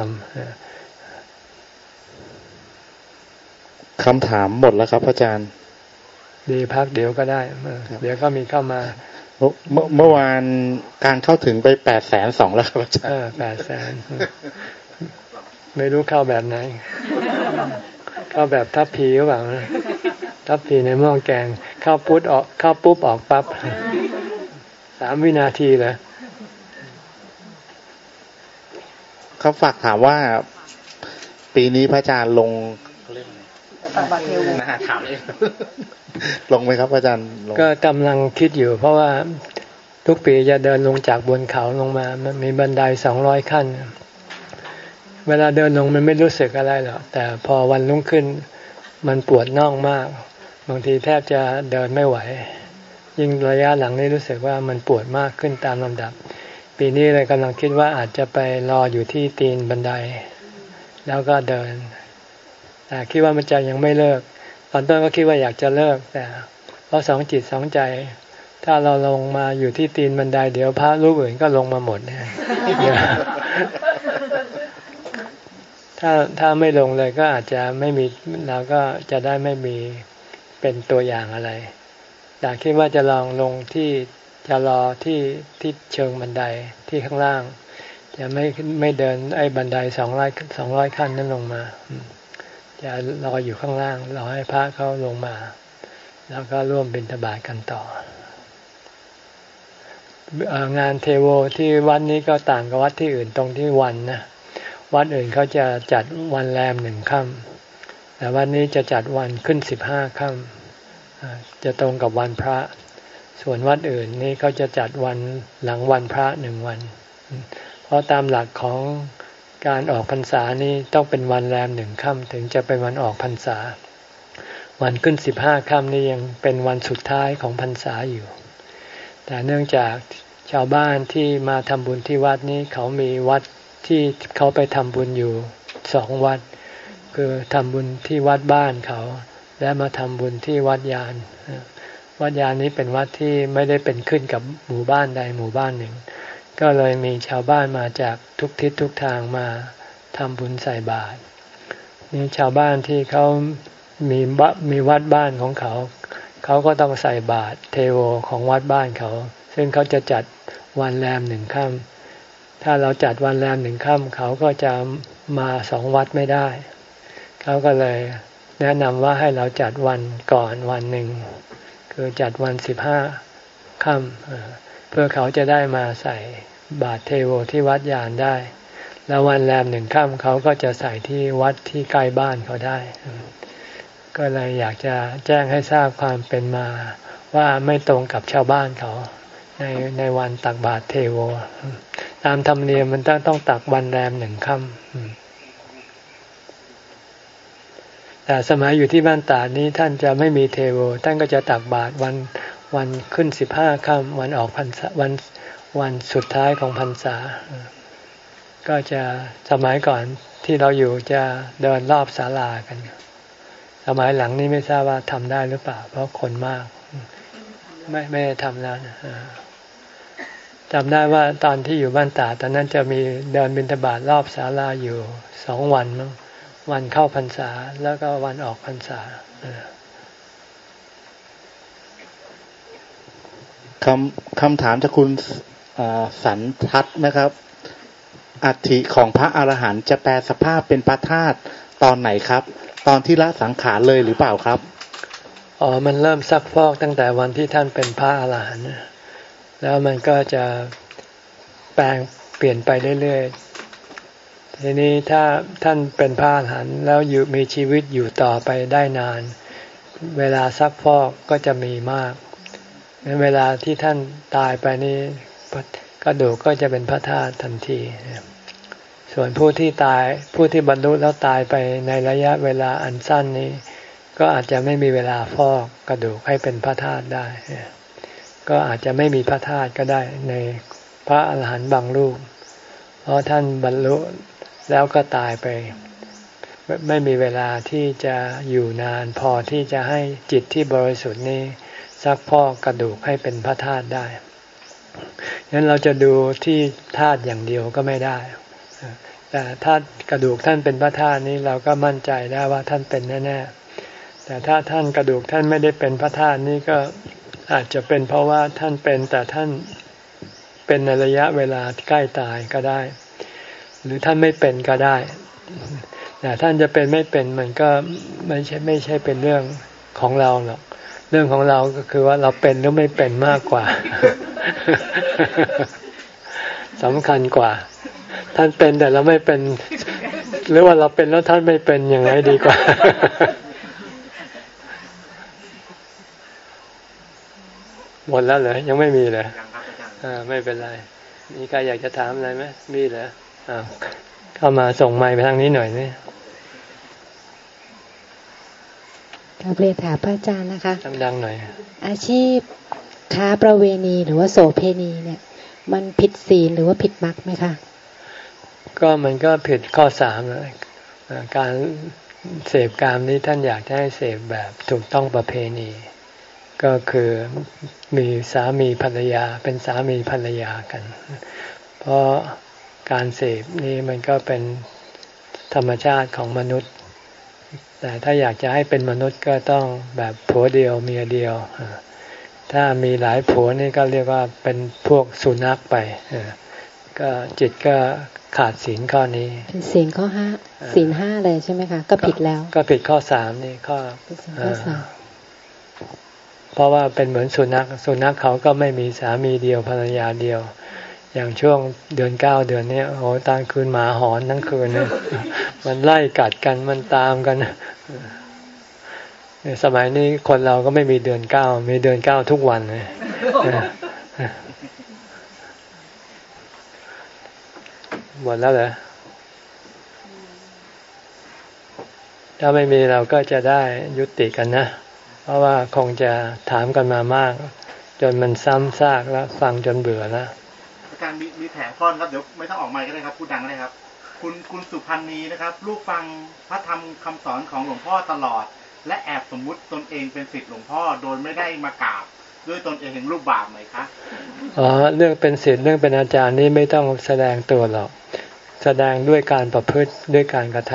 ำคำถามหมดแล้วครับอาจารย์ ดีพักเดี๋ยวก็ได้ เดี๋ยวก็มีเข้ามา เมื่อวานการเข้าถึงไปแปดแสนสองแล้วครับอาจารย์แปดแสนไม่รู้เข้าแบบไหน เข้าแบบทับพีหรือเปล่าทับพีในหม้อแกง เข้าปุ๊บออก เข้าปุ๊บออกปั๊บสามวินาทีเลยเขาฝากถามว่า ปีนี้พระอาจารย์ลง ตักบาตรเทวนะถามเลยลงไหมครับอาจารย์ก็กำลังคิดอยู่ เพราะว่าทุกปีจะเดินลงจากบนเขาลงมา มันมีบันไดสองร้อยขั้น เวลาเดินลงมันไม่รู้สึกอะไรหรอกแต่พอวันรุ่งขึ้น มันปวดน่องมาก บางทีแทบจะเดินไม่ไหว ยิ่งระยะหลังนี้รู้สึกว่ามันปวดมากขึ้นตามลำดับ ปีนี้เลยกำลังคิดว่าอาจจะไปรออยู่ที่ตีนบันได แล้วก็เดิน แต่คิดว่ามันจะยังไม่เลิก ตอนต้นก็คิดว่าอยากจะเลิก แต่เพราะสองจิตสองใจ ถ้าเราลงมาอยู่ที่ตีนบันไดเดี๋ยวพระรูปอื่นก็ลงมาหมดเนี่ยถ้าถ้าไม่ลงเลยก็อาจจะไม่มีเราก็จะได้ไม่มีเป็นตัวอย่างอะไรแต่คิดว่าจะลองลงที่จะรอที่ที่เชิงบันไดที่ข้างล่าง จะไม่ไม่เดินไอ้บันไดสองร้อยสองร้อยขั้นนั้นลงมา จะรออยู่ข้างล่างรอให้พระเขาลงมา แล้วก็ร่วมบิณฑบาตกันต่องานเทโวที่วัดนี้ก็ต่างกับวัดที่อื่นตรงที่วันนะวัดอื่นเขาจะจัดวันแรมหนึ่งค่ำแต่วันนี้จะจัดวันขึ้นสิบห้าค่ำจะตรงกับวันพระ ส่วนวัดอื่นนี่เขาจะจัดวันหลังวันพระหนึ่งวัน เพราะตามหลักของ การออกพรรษานี้ต้องเป็นวันแรมหนึ่งค่ำถึงจะเป็นวันออกพรรษา วันขึ้นสิบห้าค่ำนี้ยังเป็นวันสุดท้ายของพรรษาอยู่ แต่เนื่องจากชาวบ้านที่มาทำบุญที่วัดนี้เขามีวัดที่เขาไปทำบุญอยู่สองวัด คือทำบุญที่วัดบ้านเขา และมาทำบุญที่วัดยาน วัดยานนี้เป็นวัดที่ไม่ได้เป็นขึ้นกับหมู่บ้านใดหมู่บ้านหนึ่ง ก็เลยมีชาวบ้านมาจากทุกทิศทุกทางมาทำบุญใส่บาตรนี่ชาวบ้านที่เขามีบมีวัดบ้านของเขา เขาก็ต้องใส่บาตรเทโวของวัดบ้านเขา ซึ่งเขาจะจัดวันแรมหนึ่งค่ำถ้าเราจัดวันแรมหนึ่งค่ำเขาก็จะมาสองวัดไม่ได้ เขาก็เลยแนะนำว่าให้เราจัดวันก่อนวันหนึ่ง คือจัดวันสิบห้าค่ำ เพื่อเขาจะได้มาใส่บาตรเทโวที่วัดยานได้ แล้ววันแรมหนึ่งค่ำเขาก็จะใส่ที่วัดที่ใกล้บ้านเขาได้ ก็เลยอยากจะแจ้งให้ทราบความเป็นมาว่าไม่ตรงกับชาวบ้านเขา ในในวันตักบาตรเทโว ตามธรรมเนียมมันต้องต้องตักวันแรมหนึ่งค่ำแต่สมัยอยู่ที่บ้านตาดนี้ท่านจะไม่มีเทโว ท่านก็จะตักบาตรวัน วันขึ้นสิบห้าค่ำวันออกพรรษาวันวันสุดท้ายของพรรษา ก็จะสมัยก่อนที่เราอยู่จะเดินรอบศาลากัน สมัยหลังนี้ไม่ทราบว่าทำได้หรือเปล่า เพราะคนมาก ไม่ไม่ได้ทำแล้วนะจำได้ว่าตอนที่อยู่บ้านตาตอนนั้นจะมีเดินบิณฑบาตรอบศาลาอยู่สองวันมั้งวันเข้าพรรษาแล้วก็วันออกพรรษา คำคำถามจากคุณสันทัศนะครับ อัฐิของพระอรหันต์จะแปลสภาพเป็นพระธาตุตอนไหนครับ ตอนที่ละสังขารเลยหรือเปล่าครับอ๋อมันเริ่มซักฟอกตั้งแต่วันที่ท่านเป็นพระอรหันต์แล้วมันก็จะแปลงเปลี่ยนไปเรื่อยๆทีนี้ถ้าท่านเป็นพระอรหันต์แล้วอยู่มีชีวิตอยู่ต่อไปได้นาน เวลาซักฟอกก็จะมีมาก เวลาที่ท่านตายไปนี้กระดูกก็จะเป็นพระธาตุทันที ส่วนผู้ที่ตายผู้ที่บรรลุแล้วตายไปในระยะเวลาอันสั้นนี้ ก็อาจจะไม่มีเวลาฟอกกระดูกให้เป็นพระธาตุได้ ก็อาจจะไม่มีพระธาตุก็ได้ในพระอาหารหันต์บางรูป เพราะท่านบรรลุแล้วก็ตายไปไม่มีเวลาที่จะอยู่นานพอที่จะให้จิตที่บริสุทธิ์นี้ ซักพอกกระดูกให้เป็นพระธาตุได้ฉะนั้นเราจะดูที่ธาตุอย่างเดียวก็ไม่ได้ แต่ถ้ากระดูกท่านเป็นพระธาตุนี้เราก็มั่นใจได้ว่าท่านเป็นแน่ๆ แต่ถ้าท่านกระดูกท่านไม่ได้เป็นพระธาตุนี้ก็อาจจะเป็นเพราะว่าท่านเป็นแต่ท่านเป็นในระยะเวลาใกล้ตายก็ได้ หรือท่านไม่เป็นก็ได้แต่ท่านจะเป็นไม่เป็นมันก็ไม่ใช่ไม่ใช่เป็นเรื่องของเราหรอก เรื่องของเราก็คือว่าเราเป็นหรือไม่เป็นมากกว่าสำคัญกว่า ท่านเป็นแต่เราไม่เป็น หรือว่าเราเป็นแล้วท่านไม่เป็นอย่างไรดีกว่า หมดแล้วเหรอยังไม่มีเลยอ่าไม่เป็นไร มีใครอยากจะถามอะไรไหมมีเหรออ่าเข้ามาส่งไม้ไปทางนี้หน่อยนี่ กับเรียนถามพระอาจารย์นะคะดังๆหน่อย อาชีพค้าประเวณีหรือว่าโสเพณีเนี่ย มันผิดศีลหรือว่าผิดมรรคไหมคะก็มันก็ผิดข้อสามเลยการเสพกามนี้ท่านอยากให้เสพแบบถูกต้องประเพณี ก็คือมีสามีภรรยาเป็นสามีภรรยากัน เพราะการเสพนี้มันก็เป็นธรรมชาติของมนุษย์ แต่ถ้าอยากจะให้เป็นมนุษย์ก็ต้องแบบผัวเดียวเมียเดียว ถ้ามีหลายผัวนี่ก็เรียกว่าเป็นพวกสุนัขไปก็จิตก็ขาดศีลข้อนี้เป็นศีลข้อห้าศีลห้าเลยใช่ไหมคะ ก็ผิดแล้ว ก็ผิดข้อสามนี่ข้อเพราะว่าเป็นเหมือนสุนัขสุนัขเขาก็ไม่มีสามีเดียวภรรยาเดียว อย่างช่วงเดือนเก้าเดือนนี้โอ้ตางคืนหมาหอนทั้งคืนเนี่ยมันไล่กัดกันมันตามกันสมัยนี้คนเราก็ไม่มีเดือนเก้ามีเดือนเก้าทุกวันเลยหมดแล้วเหรอถ้าไม่มีเราก็จะได้ยุติกันนะ เพราะว่าคงจะถามกันมามาก จนมันซ้ำซากแล้ว ฟังจนเบื่อแล้ว อาจารย์มีมีแถมข้อนครับเดี๋ยวไม่ต้องออกไมค์ก็ได้ครับพูดดังก็ได้ครับ คุณคุณสุพันธ์นีนะครับ ลูกฟังพระธรรมคำสอนของหลวงพ่อตลอด และแอบสมมุติตนเองเป็นศิษย์หลวงพ่อโดยไม่ได้มากราบด้วยตนเองเห็นรูปบาปไหมคะอ๋อเรื่องเป็นศิษย์เรื่องเป็นอาจารย์นี่ไม่ต้องแสดงตัวหรอกแสดงด้วยการประพฤติด้วยการกระท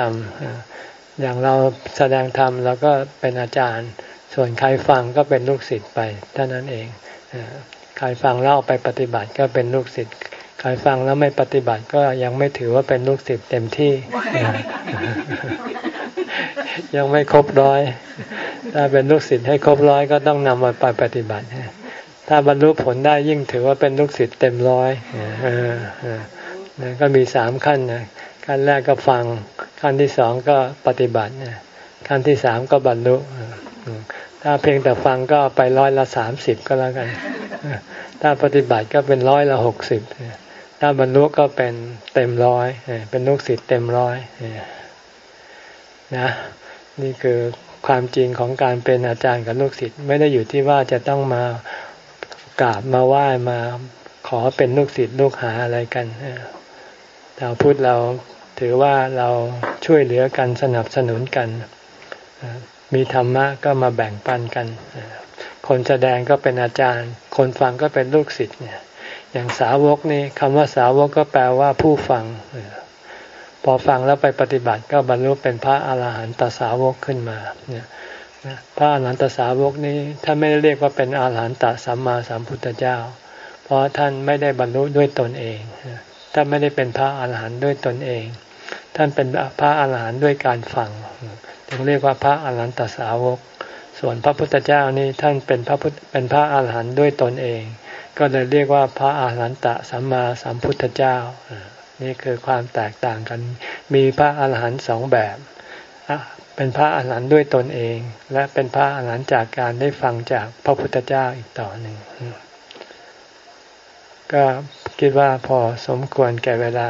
ำอย่างเราแสดงธรรมเราก็เป็นอาจารย์ ส่วนใครฟังก็เป็นลูกศิษย์ไปเท่านั้นเอง ใครฟังแล้วไปปฏิบัติก็เป็นลูกศิษย์ใครฟังแล้วไม่ปฏิบัติก็ยังไม่ถือว่าเป็นลูกศิษย์เต็มที่ ยังไม่ครบร้อย ถ้าเป็นลูกศิษย์ให้ครบร้อยก็ต้องนำมาไปปฏิบัติถ้าบรรลุผลได้ยิ่งถือว่าเป็นลูกศิษย์เต็มร้อยก็มีสามขั้นนะขั้นแรกก็ฟัง ขั้นที่สองก็ปฏิบัตินะขั้นที่สามก็บรรลุ ถ้าเพียงแต่ฟังก็ไปร้อยละสามสิบก็แล้วกัน ถ้าปฏิบัติก็เป็นร้อยละหกสิบถ้าบรรลุก็เป็นเต็มร้อยเป็นลูกศิษย์เต็มร้อยนะนี่คือความจริงของการเป็นอาจารย์กับลูกศิษย์ไม่ได้อยู่ที่ว่าจะต้องมากราบมาไหว้มาขอเป็นลูกศิษย์ลูกหาอะไรกันเราพูดเราถือว่าเราช่วยเหลือกันสนับสนุนกัน มีธรรมะก็มาแบ่งปันกัน คนแสดงก็เป็นอาจารย์ คนฟังก็เป็นลูกศิษย์เนี่ย อย่างสาวกนี่คำว่าสาวกก็แปลว่าผู้ฟัง พอฟังแล้วไปปฏิบัติก็บรรลุเป็นพระอาหารหันตสาวกขึ้นมาเนี่ยพระอาหารหันตสาวกนี้ถ้าไม่ได้เรียกว่าเป็นอาหารหันตสัมมาสัมพุทธเจ้า เพราะท่านไม่ได้บรรลุด้วยตนเองท่านไม่ได้เป็นพระอาหารหันต์ด้วยตนเอง ท่านเป็นพระอาหารหันต์ด้วยการฟัง ถึงเรียกว่าพระอาหารหันตสาวก ส่วนพระพุทธเจ้านี่ท่านเป็นพระพุทธเป็นพระอาหารหันต์ด้วยตนเอง ก็เลยเรียกว่าพระอาหารหันตสัมมาสัมพุทธเจ้า นี่คือความแตกต่างกัน มีพระอาหารหันต์สองแบบเป็นพระอาหารหันต์ด้วยตนเอง และเป็นพระอาหารหันต์จากการได้ฟังจากพระพุทธเจ้าอีกต่อหนึ่งก็คิดว่าพอสมควรแก่เวลา